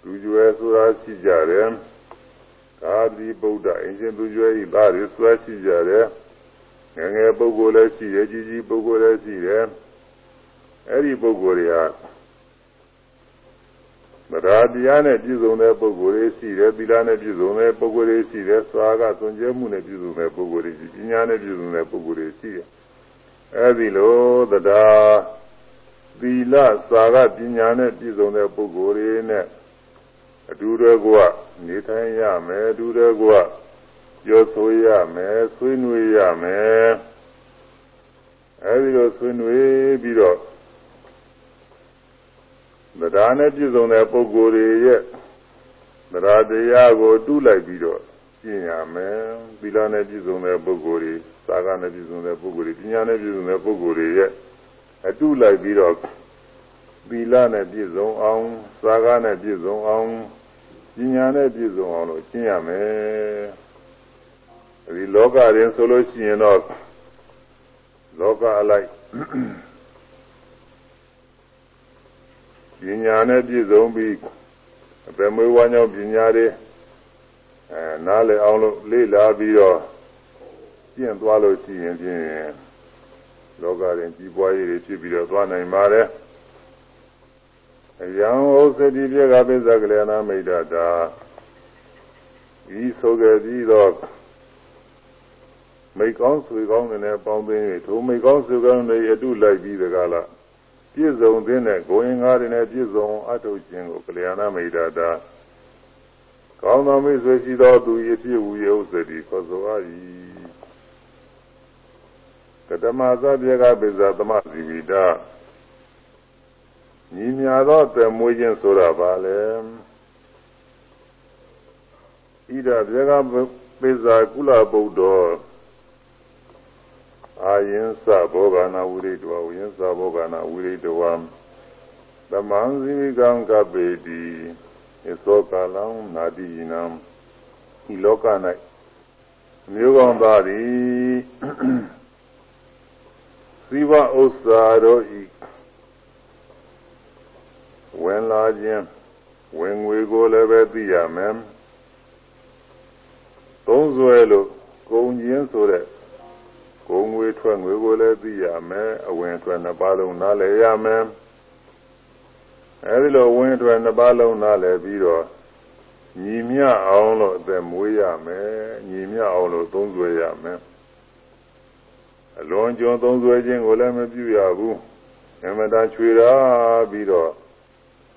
လူကျွဲဆိုတာရှိကြတယ်သာတိဗုဒ္ဓအင်ရှင်သူကျွဲဤသားတွေဆွဲရှိကြတယ်ငငယ်ပုဂ္ဂိုလ်လည်းရှိတယ်ကြီးကြီးပုဂ္ဂိုလ်လည်းရှိတယ်အဲ့ဒီပုဂ္ဂိုလ်တွေဟာ မရာတရားနဲ့ပြည့်စုံတဲ့ပုဂ္ဂိုလ်တွေရှိတယ်သီလနဲ့ပြည့်စုံတဲ့ပုဂ္ဂိုလ်တွေရှိတယ်သာကသွန်ကျဲမှုနဲ့ပြည့်စုံတဲ့ပုဂ္ဂိုလ်တွေရှိပညာနဲ့ပြည့်စုံတဲ့ပုဂ္ဂိုလ်တွေရှိတယ်အဲ့ဒီလိုတရားသီလသာကပညာနဲ့ပြည့်စုံတဲ့ပုဂ္ဂိုလ်တွေနဲ့အတူတည်းကနေထိုင်ရမယ်အတူတည်းကပြောဆိုရမယ်ဆွေးနွေးရမယ်အဲဒီလိုဆွေးနွေးပြီးတော့ တရားနဲ့ပြည့်စုံတဲ့ပုဂ္ဂိုလ်တွေရဲ့တရားတရားကိုတူးလိုက်ပြီးတော့ကျင့်ရမယ်သီလနဲ့ပြည့်စုံတဲ့ပုဂ္ဂိုလ်တွေသာဂနဲ့ပြည့်စုံတဲ့ပုဂ္ဂိုလ်တွေပညာနဲ့ပြည့်စုံတဲ့ပုဂ္ဂိုလ်တွေရဲ့အတူလိုက်ပြီးတော့သီလနဲ့ပြည့်စုံအောင်သာဂနဲ့ပြည့်စုံအောင်ပညာနဲ့ပြည့်စုံအောင်လို့ကျင့်ရမယ်ဒီလောကရင်ဆိုလို့ရှိရင်တော့လောကအလိုက် ပညာနဲ့ပြည့်စုံပြီးအပေမွေးဝါးကြောင့်ပညာတွေအဲနားလည်အောင်လို့လေ့လာပြီးတော့ကျင့်သွားလို့ရှိရင်ဖြင့်လောကရင်ကြီးပွားရေးတွေဖြစ်ပြီးတော့သွားနိုင်ပါတယ်အယံဩစတိပြေကပိသကလျာဏမိတ်တာဤဆိုခဲ့ပြီးတော့မိကောင်းဆွေကောင်းတွေနဲ့ပေါင်းသိ၍ထိုမိကောင်းဆွေကောင်းတွေအတုလိုက်ပြီးတကားလား ပြည့်စုံတဲ့ကိုရင်ကားတွေနဲ့ပြည့်စုံအထုတ်ခြင်းကိုကလျာဏမိတ်တာတာကောင်းသောမိတ်ဆွေရှိသောသူ၏ဖြစ်ဝူရုပ်စတိခေါ်ဆိုအပ်၏ကတမသပြေကပိဇာသမစီဝိတာညီညာသောတမွေးခြင်းဆိုတာပါလေဣဒပြေကပိဇာကုလဗုဒ္ဓ အာယင်္စဘောဂနာဝိရိတဝဝယင်္စဘောဂနာဝိရိတဝသမံဇိကံကပေတိဣသောကာလံနာတိနံဤလောက၌မျိုးကောင်းသားသည်သီဝဥစ္စာတို့ဤဝင်လာခြင်းဝင်ငွေကိုလည်းပဲသိရမယ်သုံးဆွဲလို့ကုံခြင်းဆိုတဲ့ ကိုငွေထွက်ငွေကိုလည်းသိရမယ်အဝင်ထွက်နှစ်ပါးလုံးနားလည်ရမယ်အဲဒီလိုဝင်ထွက်နှစ်ပါးလုံးနားလည်ပြီးတော့ညီမြအောင်လို့အသက်မွေးရမယ်ညီမြအောင်လို့သုံးဆွဲရမယ်အလွန်ကျွံသုံးဆွဲခြင်းကိုလည်းမပြုရဘူးအမတာချွေတာပြီးတော့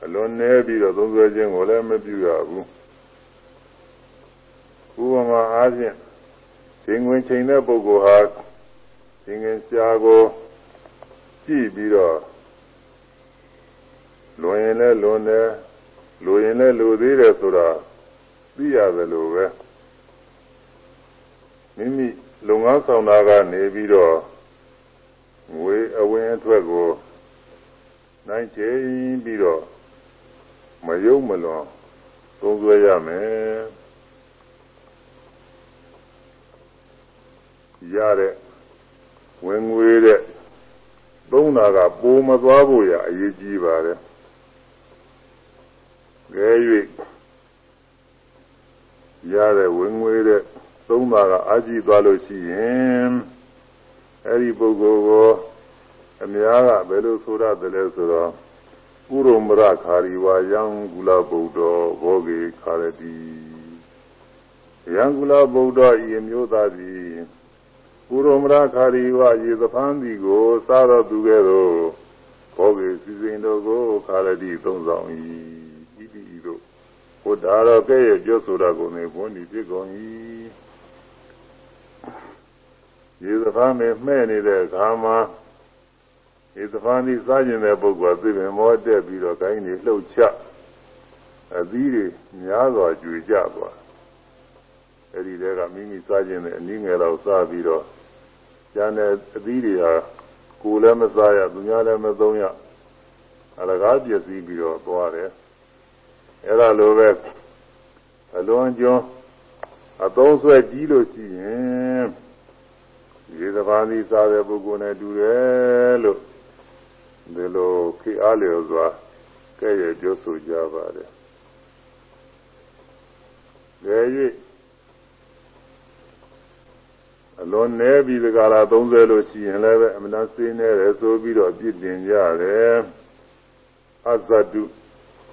အလွန်နဲပြီးတော့သုံးဆွဲခြင်းကိုလည်းမပြုရဘူးဥပမာအားဖြင့်ချိန်ဝင်ချိန်တဲ့ပုဂ္ဂိုလ်ဟာ သင်္ကန်းရှားကိုကြည့်ပြီးတော့လွန်ရင်လည်းလွန်တယ်လူရင်လည်းလူသေးတယ်ဆိုတာသိရတယ်လို့ပဲမိမိလုံငန်းဆောင်တာကနေပြီးတော့ငွေအဝင်အထွက်ကိုနိုင်ချင်ပြီးတော့မယုံမလွန်သုံးစွဲရမယ်ရတဲ့ ဝင်ငွေတဲ့သုံးတာကပိုမသွားဖို့ရအရေးကြီးပါတယ်။ကြဲ၍ရတဲ့ဝင်ငွေတဲ့သုံးတာကအာကြည့်သွားလို့ရှိရင်အဲ့ဒီပုဂ္ဂိုလ်ကိုအများကဘယ်လိုဆိုရတယ်လဲဆိုတော့ဥရမရခာရီဝါယံကုလဗုဒ္ဓဘောဂေခာရတိယံကုလဗုဒ္ဓဤမျိုးသားသည် ကုရမရခာရီဝရေသဖန်းဒီကိုစားတော်သူကဲ့သို့ဘောဂေစီစဉ်တော်ကိုခါရတိသုံးဆောင်၏ဤတိဤတို့ဘုဒ္ဓတော်ကဲ့ရဲ့ပြောဆိုတာကိုနေဘုန်းဒီဖြစ်ကုန်၏ရေသဖန်းနဲ့မှဲ့နေတဲ့အခါမှာရေသဖန်းဒီစားကျင်တဲ့ပုဂ္ဂိုလ်သိပင်မောတက်ပြီးတော့ကိုင်းနေလှုပ်ချအသီးတွေများစွာကျွေကြသွားအဲ့ဒီတဲကမိမိစားခြင်းနဲ့အနည်းငယ်တော့စားပြီးတော့ ကျန်တဲ့အသီးတွေဟာကိုယ်လည်းမစားရသူများလည်းမသုံးရအလကားပြည့်စည်ပြီးတော့သွားတယ်အဲ့ဒါလိုပဲအလွန်ကျွန်းအသုံးဆွဲကြီးလို့ရှိရင်ဒီသဘာဝီစားတဲ့ပုဂ္ဂိုလ်နဲ့တူတယ်လို့ဒီလိုခေအားလျော်စွာကဲ့ရဲ့ပြောဆိုကြပါတယ်။ဒါ၍ အလွန်နဲပြီးဒီကလာ30လို့ရှိရင်လည်းပဲအမှန်တန်စေးနေတယ်ဆိုပြီးတော့ပြစ်တင်ကြတယ်အဇတု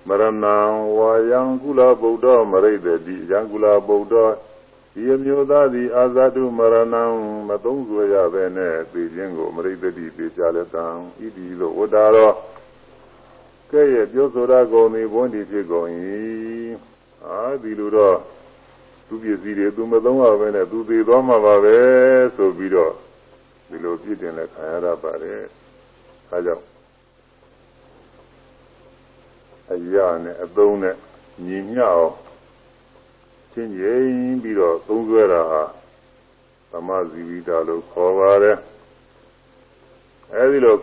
မရဏံဝါယံကုလဗုဒ္ဓမရိတတိယံကုလဗုဒ္ဓဒီအမျိုးသားသည်အာဇတုမရဏံမသုံးဆွေရပဲနဲ့သိခြင်းကိုမရိတတိပြေချလက်တံဣတိလို့ဝတ္တာရောကဲ့ရဲ့ပြောဆိုရကုန်သည်ဘုန်းဒီဖြစ်ကုန်၏အာဒီလိုတော့ သူပစ္စည်းတွေသူမသုံးရဘဲနဲ့သူသေးသွားမှာပါပဲဆိုပြီးတော့ဒီလိုပြစ်တင်လဲခံရတာပါတယ်အဲကြောင့်အရာနဲ့အသုံးနဲ့ညီမျှအောင်ချင်းချင်းပြီးတော့သုံးဆွဲတာဟာသမဇီဝိတာလို့ခေါ်ပါတယ်အဲဒီလို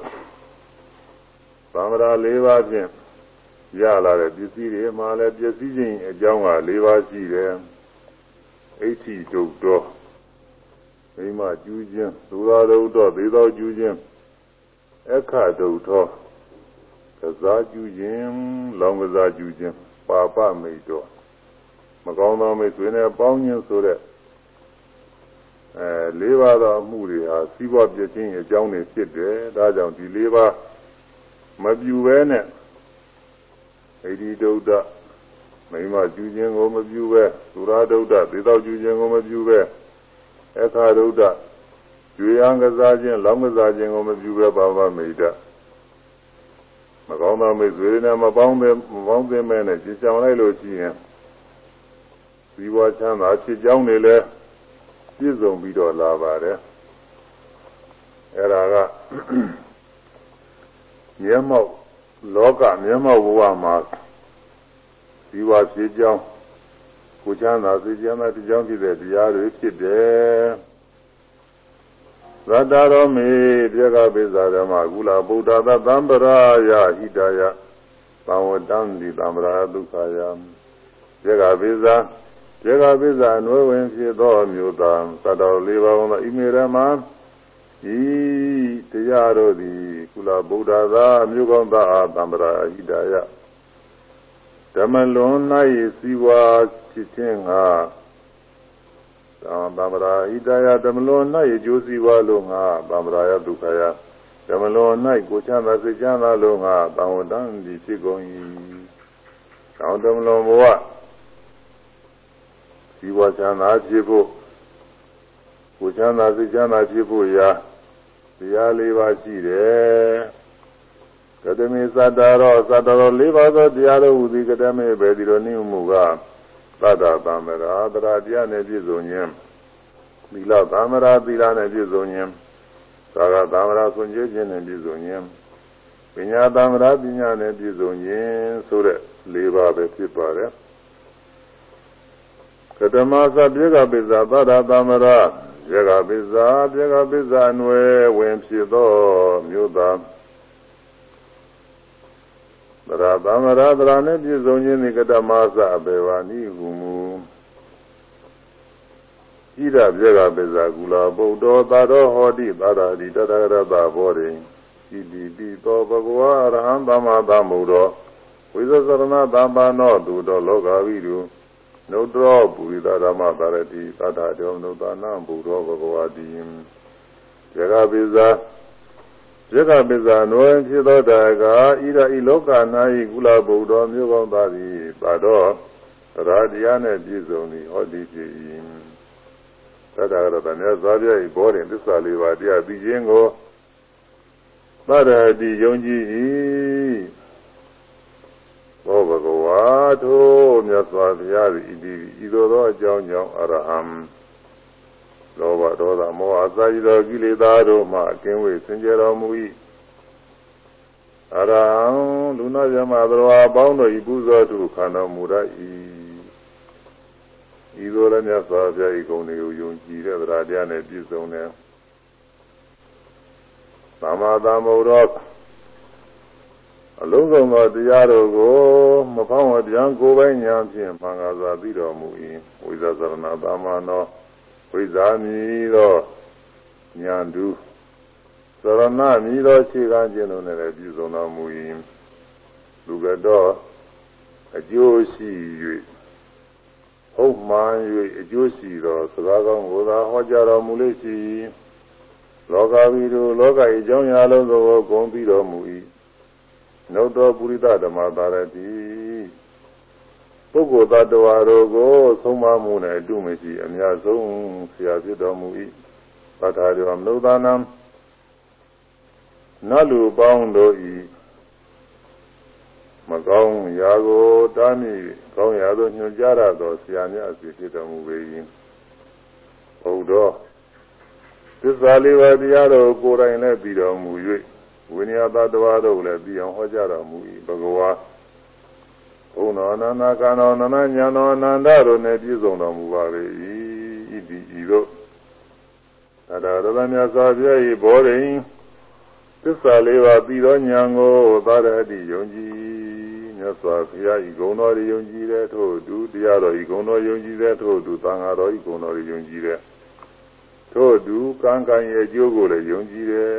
သံဃာ၄ပါးဖြင့်ရလာတဲ့ပစ္စည်းတွေမှာလည်းပစ္စည်းချင်းအကြောင်းက၄ပါးရှိတယ် အဋ္ဌိဒုတ်တော်မိမကျူးခြင်းသုရာဒုတ်တော်သေသောကျူးခြင်းအခဒုတ်တော်ကစားကျူးခြင်းလောင်ကစားကျူးခြင်းပါပမိတ်တော်မကောင်းသောမိတ်ဆွေနဲ့ပေါင်းခြင်းဆိုတဲ့အဲလေးပါးသောအမှုတွေဟာစီးပွားပြည့်ခြင်းအကြောင်းတွေဖြစ်တယ်ဒါကြောင့်ဒီလေးပါးမပြူပဲနဲ့ဣတိဒုဒ္ဒ မိမကျူးခြင်းကိုမပြုပဲသုရာဒုဒ္ဒသေသောကျူးခြင်းကိုမပြုပဲအခါဒုဒ္ဒကျွေယံကစားခြင်းလောင်းကစားခြင်းကိုမပြုပဲပါပါမိတ္တမကောင်းသောမိတ်ဆွေတွေနဲ့မပေါင်းတဲ့မပေါင်းသင်းမဲ့နဲ့ကြည်ဆောင်လိုက်လို့ရှိရင်ဒီဘဝချမ်းသာဖြစ်ကြောင်းတွေလည်းပြည့်စုံပြီးတော့လာပါတယ်အဲ့ဒါကမျက်မှောက်လောကမျက်မှောက်ဘဝမှာ ဒီဘဝဖြစ်ကြောင်းကိုချမ်းသာစေချမ်းသာဖြစ်ကြောင်းဖြစ်တဲ့တရားတွေဖြစ်တယ်သတ္တရောမေပြေကပိဇာဓမ္မကုလဗုဒ္ဓသသံပရာယဟိတယသံဝတံဒီသံပရာဒုက္ခယပြေကပိဇာပြေကပိဇာနွယ်ဝင်ဖြစ်သောမြို့သားသတ္တရောလေးပါးသောဣမေရမဤတရားတို့သည်ကုလဗုဒ္ဓသာမြို့ကောင်းသားအာသံပရာဟိတယ ဓမ္မလွန်၌စီဝါဖြစ်ခြင်းငါသံသမရာဣတယဓမ္မလွန်၌အကျိုးစီးပွားလို့ငါသံဗရာယဒုက္ခယဓမ္မလွန်၌ကိုချမ်းသာစိတ်ချမ်းသာလို့ငါသံဝတ္တံဒီဖြစ်ကုန်၏။ကောင်းဓမ္မလွန်ဘဝစီးပွားချမ်းသာဖြစ်ဖို့ကိုချမ်းသာစိတ်ချမ်းသာဖြစ်ဖို့ရာတရားလေးပါးရှိတယ်။ ကတမေသတ္တရောသတ္တရောလေးပါးသောတရားတော်ဟူသည်ကတမေပဲဒီလိုနိမှုကသတ္တသံဃာသရတရားနဲ့ပြည့်စုံခြင်းသီလသံဃာသီလနဲ့ပြည့်စုံခြင်းသာဂသံဃာဆွန်ကြခြင်းနဲ့ပြည့်စုံခြင်းပညာသံဃာပညာနဲ့ပြည့်စုံခြင်းဆိုတဲ့၄ပါးပဲဖြစ်ပါတယ်ကတမသပြေကပိဇာသရသံဃာပြေကပိဇာပြေကပိဇာအနွယ်ဝင်ဖြစ်သောမြို့သားသ ရသမရသရနဲ့ပြည့်စုံခြင်းဒီကတမသအဘေဝနိဟုမူဣဒပြေကပိဇာကုလာဗုဒ္ဓသာတော်ဟောတိသာရတိတတရတဘောရိဣတိပိသောဘဂဝါအရဟံသမ္မာသမ္ဗုဒ္ဓဝိဇသရဏသမ္ပါနောသူတော်လောကဝိတုနုတ္တရောပုရိသဓမ္မသာရတိသတ္တတောနုတနာဘုရောဘဂဝါတိပြေကပိဇာ ရက္ခပစ္စာနဝံဖြစ်သောတာကဣရဤလောကနာဤကုလဗုဒ္ဓမြို့ကောင်းသားသည်ပါတော့ရာတရားနဲ့ပြည့်စုံသည်ဟောဒီဖြစ်၏သတ္တရတမြတ်စွာဘုရား၏ဘောရင်သစ္စာလေးပါးတရားသိခြင်းကိုသတ္တတိယုံကြည်၏သောဘဂဝါထိုမြတ်စွာဘုရား၏ဤဤသို့သောအကြောင်းကြောင့်အရဟံ လောဘဒေါသမောဟအစရှိသောကိလေသာတို့မှအကင်းဝေးစင်ကြယ်တော်မူ၏အရဟံလူနာဇမသရဝအပေါင်းတို့ဤပူဇော်သူခန္ဓာမူရ၏ဤသို့လည်းမြတ်စွာဘုရား၏ဂုဏ်တွေကိုယုံကြည်တဲ့သရတရားနဲ့ပြည့်စုံတဲ့သမ္မာသမ္ဗုဒ္ဓအလုံးစုံသောတရားတို့ကိုမဖောင်းဝပြန်ကိုယ်ပိုင်ဉာဏ်ဖြင့်မှန်ကားစွာသိတော်မူ၏ဝိဇ္ဇာသရဏသမ္မာနော ဝိဇာမည်သောညာတုသရဏမည်သောခြေကကျင့်တို့နဲ့လည်းပြုစုံတော်မူ၏လူကတော့အကျိုးရှိ၍ဟုတ်မှန်၍အကျိုးရှိသောစကားကောင်းကိုသာဟောကြားတော်မူလိမ့်ရှိလောကဝိတို့လောက၏အကြောင်းအရာလုံးသောဂုံပြီးတော်မူ၏နုသောပုရိသဓမ္မသာရတိ ပုဂ္ဂိုလ်သတ္တဝါတို့ကိုသုံးမမှုနဲ့အတုမရှိအများဆုံးဆရာဖြစ်တော်မူ၏သတ္ထာရောမနုဿာနံနတ်လူပေါင်းတို့ဤမကောင်းရာကိုတားမြစ်ကောင်းရာသို့ညွှန်ကြားရသောဆရာများအစီဖြစ်တော်မူပေ၏ဘုဒ္ဓသစ္စာလေးပါးတရားတော်ကိုယ်တိုင်လည်းပြီးတော်မူ၍ဝိနည်းသတ္တဝါတို့လည်းပြီးအောင်ဟောကြားတော်မူ၏ဘဂဝါ ဘုံတော်အနန္တကံတော်နန္ဒညာတော်အနန္တတို့နဲ့ပြည့်စုံတော်မူပါ၏ဤဒီဤတို့သတ္တရတမြတ်စွာဘုရား၏ဘောရိန်သစ္စာလေးပါးပြီးသောဉာဏ်ကိုသာရတိယုံကြည်မြတ်စွာဘုရား၏ဂုဏ်တော်ယုံကြည်တဲ့ထို့သူတရားတော်၏ဂုဏ်တော်ယုံကြည်တဲ့ထို့သူသံဃာတော်၏ဂုဏ်တော်ယုံကြည်တဲ့ထို့သူကံကံရဲ့အကျိုးကိုလည်းယုံကြည်တယ်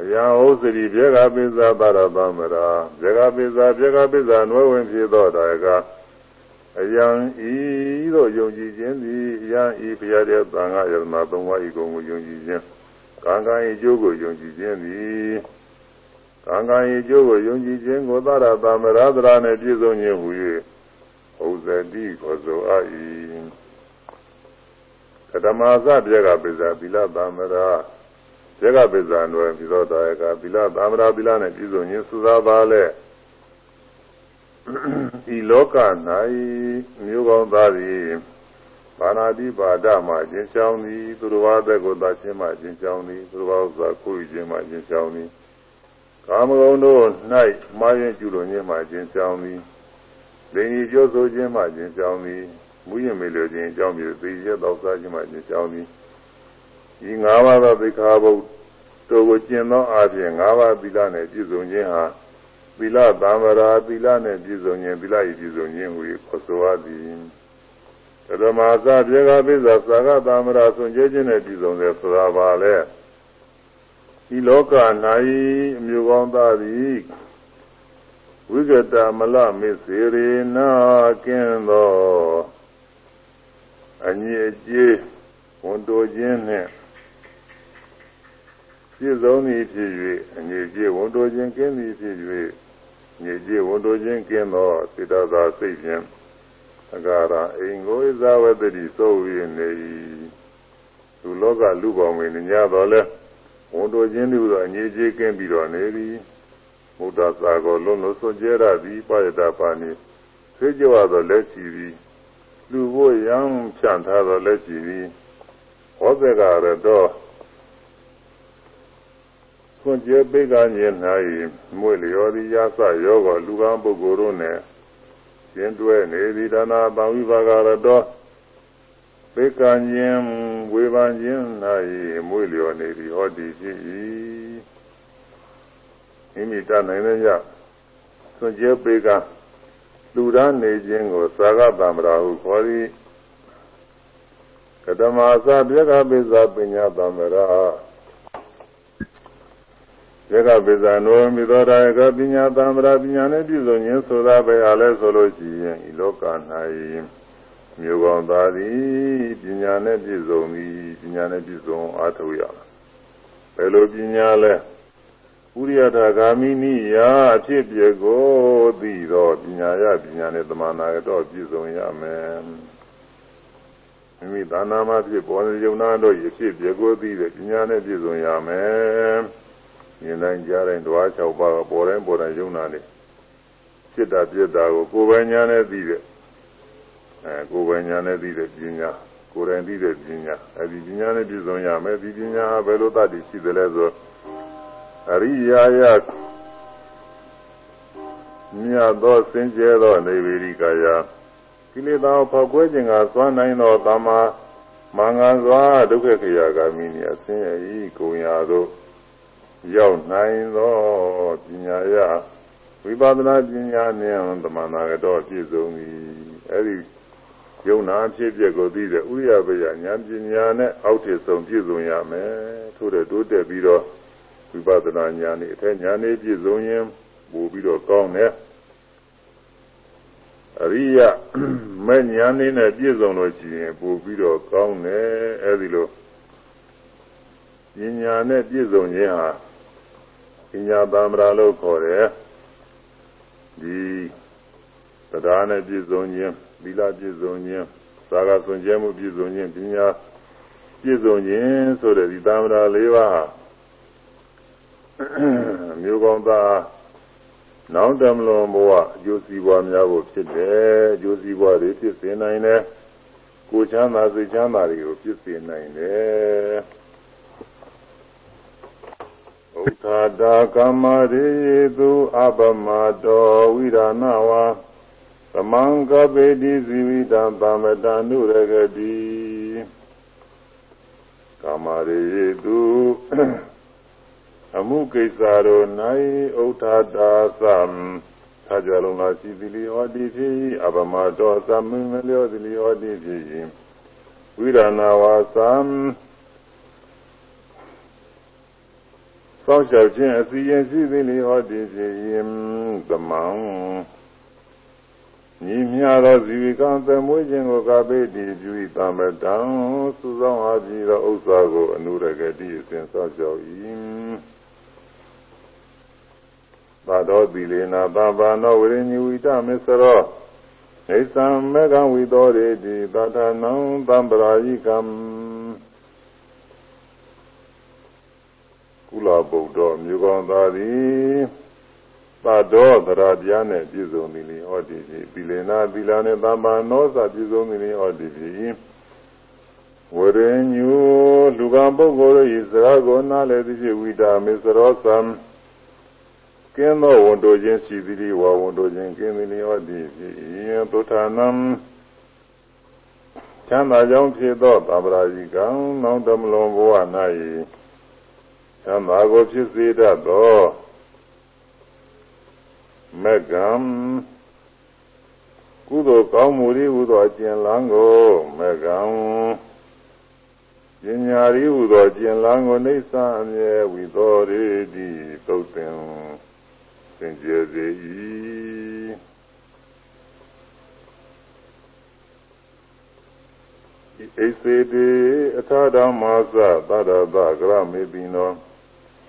အယံဥစ္စရိဘေကပိစ္ဆာပါရသမရာဘေကပိစ္ဆာဘေကပိစ္ဆာနွယ်ဝင်ဖြစ်သောတာကအယံဤသို့ယုံကြည်ခြင်းသည်အယံဤဘုရားတဲ့သံဃာယရဏသုံးပါးဤကုန်ကိုယုံကြည်ခြင်းကံကံဤကျိုးကိုယုံကြည်ခြင်းသည်ကံကံဤကျိုးကိုယုံကြည်ခြင်းကိုသရသမရာသရာနှင့်ပြည့်စုံခြင်းဟူ၍ဥဇတိကိုဆိုအပ်၏ကတမသပြေကပိစ္ဆာသီလသမရာ ယေကပိဇာနွယ်ပြီးတော့တာယကသီလသာမရာသီလနဲ့ပြည့်စုံခြင်းသုသာပါလဲဒီလောက၌မျိုးကောင်းသားသည်ဘာနာတိပါဒမှာကျင့်ဆောင်သည်သူတော်ဘာသက်ကိုသာချင်းမှကျင့်ဆောင်သည်သူတော်ဘာဥစ္စာကိုယ်ခြင်းမှကျင့်ဆောင်သည်ကာမဂုဏ်တို့၌မှားရင်ကျူလို့ခြင်းမှကျင့်ဆောင်သည်ဒိဉ္စီကျိုးဆိုခြင်းမှကျင့်ဆောင်သည်မူရင်မေလိုခြင်းအကြောင်းမျိုးသိရသောစားခြင်းမှကျင့်ဆောင်သည် ဒီ၅ပါးသောသိက္ခာပုဒ်တို့ကိုကျင့်သောအပြင်၅ပါးသီလနဲ့ပြည့်စုံခြင်းဟာသီလသံဝရာသီလနဲ့ပြည့်စုံခြင်းသီလဤပြည့်စုံခြင်းဟူ၍ခေါ်ဆိုရသည်ဓမ္မသာပြေကပိစ္ဆာသာဂသံဝရာဆွန်ကျဲခြင်းနဲ့ပြည့်စုံတယ်ဆိုတာပါလေဒီလောက၌အမျိုးကောင်းသားသည်ဝိကတမလမေစေရေနာကင်းသောအညီအကျေးဝန်တိုခြင်းနှင့် ပြည့်စုံသည်ဖြစ်၍အငြိကျေဝန်တိုခြင်းကင်းသည်ဖြစ်၍ငြိကျေဝန်တိုခြင်းကင်းသောစေတသာစိတ်ဖြင့်အကာရအိမ်ကိုဇာဝတ္တိသို့၍နေ၏သူလောကလူပေါင်းဝင်ညတော်လဲဝန်တိုခြင်းသူသောအငြိကျေကင်းပြီးတော့နေသည်ဘုဒ္ဓသာကိုလုံးလုံးစွန့်ကြရသည်ပါရတပါဏိသိကြွသောလက်ရှိသည်လူဘို့ရန်ဖြန့်ထားသောလက်ရှိသည်ဟောတဲ့ကရတော့ ခွန်ကျေပိကညင်၌မွေလျော်သည်ရသယောဂလူကံပုဂ္ဂိုလ်တို့နှင့်ရှင်တွဲနေသည်ဒါနာပံဝိပါကရတောပိကညင်ဝေဘာညင်၌မွေလျော်နေသည်ဟောဒီဖြစ်၏မိမိတနိုင်တဲ့ရခွန်ကျေပိကလူရန်နေခြင်းကိုသာဂတံမရာဟုခေါ်သည်ကတမသာပြေကပိဇာပညာတံမရာ ယေကပိဇာနောမိသောတာယကပညာသံဗရာပညာနဲ့ပြည့်စုံခြင်းဆိုတာပဲအားလဲဆိုလို့ရှိရင်ဤလောက၌မြို့ကောင်းသားသည်ပညာနဲ့ပြည့်စုံသည်ပညာနဲ့ပြည့်စုံအားထုတ်ရဘယ်လိုပညာလဲဥရိယထာဂာမိနိယအဖြစ်ပြေကိုသိတော့ပညာရပညာနဲ့တမနာတော့ပြည့်စုံရမယ်မိမိသာနာမှာဖြစ်ပေါ်တဲ့ယုံနာတို့ရဖြစ်ပြေကိုသိတဲ့ပညာနဲ့ပြည့်စုံရမယ် မြင်တိုင်းကြားတိုင်းဓဝါ၆ပါးကပေါ်တိုင်းပေါ်တိုင်းယုံနာနေဖြစ်တာပြက်တာကိုကိုယ်ပိုင်ညာနဲ့သိတဲ့အဲကိုယ်ပိုင်ညာနဲ့သိတဲ့ပညာကိုယ်တိုင်သိတဲ့ပညာအဲဒီပညာနဲ့ပြည့်စုံရမယ်ဒီပညာဟာဘယ်လိုတတ်တည်ရှိသလဲဆိုအရိယာယမြတ်သောစင်ကြဲသောနေဝေရိကာယကိလေသာဖောက်ကွဲခြင်းကသွမ်းနိုင်သောသမ္မာမင်္ဂစွာဒုက္ခခရာဂမိနိအစင်း၏ကိုယ်ရာသို့ ရောက်နိုင်သောပညာရဝိပဿနာပညာနဲ့သမဏဂတော်ပြည့်စုံသည်အဲဒီယုံနာဖြစ်ပျက်ကိုသိတဲ့ဥရိယပယဉာဏ်ပညာနဲ့အောက်ထစ်ဆုံးပြည့်စုံရမယ်ထို့တဲ့တိုးတက်ပြီးတော့ဝိပဿနာဉာဏ်နဲ့အထက်ဉာဏ်နဲ့ပြည့်စုံရင်ပို့ပြီးတော့ကောင်းတယ်အရိယမဲ့ဉာဏ်နဲ့ပြည့်စုံလို့ရှိရင်ပို့ပြီးတော့ကောင်းတယ်အဲဒီလိုပညာနဲ့ပြည့်စုံခြင်းဟာ ပညာသံ္မာလို့ခေါ်တယ်ဒီတရားနဲ့ပြည့်စုံခြင်းသီလပြည့်စုံခြင်းသာဂဆွန်ကျဲမှုပြည့်စုံခြင်းပညာပြည့်စုံခြင်းဆိုတဲ့ဒီသံ္မာ၄ပါးမျိုးကောင်းသားနောင်တမလွန်ဘဝအကျိုးစီးပွားများဖို့ဖြစ်တယ်အကျိုးစီးပွားတွေဖြစ်စေနိုင်တယ်ကိုချမ်းသာစိတ်ချမ်းသာတွေကိုဖြစ်စေနိုင်တယ် ဥဒ္ဓတာကမ္မရေတုအပမတောဝိရဏဝါသမံကပေတိဇီဝိတံသမတံနုရဂတိကမ္မရေတုအမှုကိစ္စတို့၌ဥဒ္ဓတာသံသာကြလုံးလာရှိသည်လျောတိဖြစ်၏အပမတောသမင်းမလျောသည်လျောတိဖြစ်၏ဝိရဏဝါသံ စောင့်ရှောက်ခြင်းအစီရင်ရှိသည်လေဟောဒီဖြစ်ရင်သမံညီမြသောဇီဝကံသမွေးခြင်းကိုကပေတိပြု၏တမတံသုဆောင်အားပြီးသောဥစ္စာကိုအနုရဂတိအစဉ်စောင့်ရှောက်၏သာတော်သီလေနာသဗ္ဗနောဝိရိညဝိတမစ္စရောဣသံမေကံဝိသောရေတိသတ္ထနံသံပရာယိကံ ကုလဗုဒ္ဓမြို့ကောင်းသားသည်သတ္တောသရတရားနဲ့ပြည့်စုံသည်လေဟောဒီပြီပိလေနာသီလာနဲ့သမ္မာနောစပြည့်စုံသည်လေဟောဒီပြီဝရညူလူကံပုဂ္ဂိုလ်၏စကားကိုနားလည်သည်ဖြင့်ဝိတာမေစရောသံကင်းသောဝန်တို့ခြင်းရှိသည်ဝါဝန်တို့ခြင်းကင်းသည်လေဟောဒီပြီသုထာနံချမ်းသာကြောင်းဖြစ်သောသဗ္ဗရာဇိကံနောင်တမလွန်ဘဝ၌ ချမ်းသာကိုဖြစ်စေတတ်သောမကံကုသိုလ်ကောင်းမှုဤဟုသောကျင်လန်းကိုမကံပညာဤဟုသောကျင်လန်းကိုနေသအမြဲဝိသောရေတိသုတ်တင်သင်ကျေစေ၏ဣစေတိအထာဓမ္မာသသရတကရမေပိနော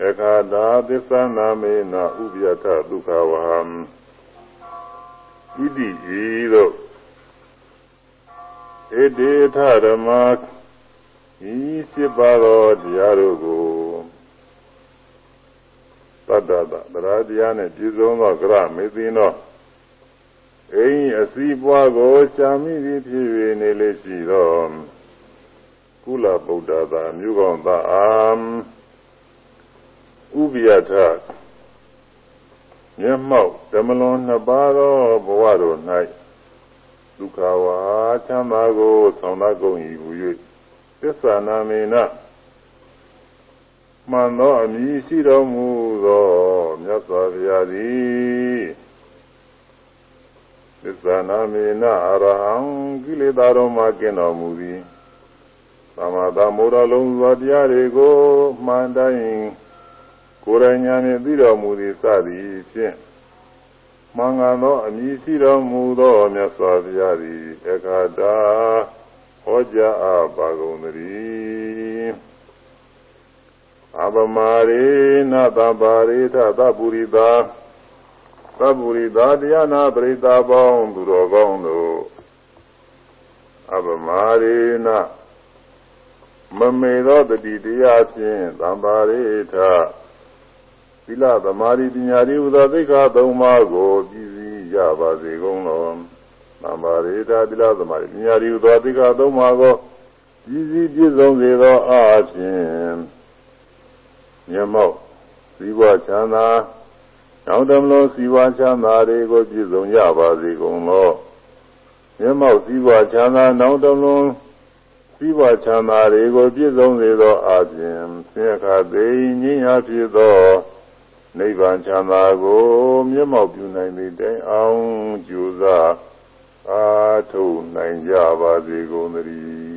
အခါတာသစ္ဆနာမေနဥပယထဒုက္ခဝဟံဣတိဤသို့ဣတိထဓမ္မာဤစိပါသောတရားတို့ကိုသတ္တတတရားတရားနဲ့ပြည့်စုံသောကရမေသိနောအိမ်အစီပွားကိုရှာမိသည်ဖြစ်၍နေလေရှိသောကုလဗုဒ္ဓသာမြို့ကောင်းသာအာ ဥပိယထမျက်မှောက်ဓမ္မလွန်နှစ်ပါးသောဘဝတို့၌ဒုက္ခဝါချမ်းသာကိုဆောင်သာကုန်၏ဟူ၍သစ္စာနာမေနမှန်သောအမည်ရှိတော်မူသောမြတ်စွာဘုရားသည်သစ္စာနာမေနအရဟံကိလေသာတော်မှကင်းတော်မူသည်သမ္မာသမ္ဗုဒ္ဓလုံးသောတရားတွေကိုမှန်တိုင်း ကိုယ်တိုင်ညာနှင့်သိတော်မူသည်စသည်ဖြင့်မှန်ကန်သောအမည်ရှိတော်မူသောမြတ်စွာဘုရားသည်အခါတာဟောကြားအပ်ပါကုန်သတည်းအပမာရေနသဗ္ဗရေထသဗ္ဗုရိတာသဗ္ဗုရိတာတရားနာပရိသပေါင်းသူတော်ကောင်းတို့အပမာရေနမမေသောတတိတရားဖြင့်သံပါရိထ သီလသမာဓိပညာဤဟူသောသိက္ခာသုံးပါးကိုပြည့်စည်ကြပါစေကုန်လောသံပါရိထသီလသမာဓိပညာဤဟူသောသိက္ခာသုံးပါးကိုပြည့်စည်ပြည့်စုံစေသောအားဖြင့်မြတ်မောက်ဇီဝချမ်းသာနောက်တမလို့ဇီဝချမ်းသာတွေကိုပြည့်စုံကြပါစေကုန်လောမြတ်မောက်ဇီဝချမ်းသာနောက်တမလို့စည်းဝါချမ်းသာတွေကိုပြည့်စုံစေသောအပြင်ဆင်းရဲခါသိငြိမ်းရာဖြစ်သော နိဗ္ဗာန်ချမ်းသာကိုမျက်မှောက်ပြုနိုင်သည့်တိုင်အောင်ကြိုးစားအားထုတ်နိုင်ကြပါစေကုန်သတည်း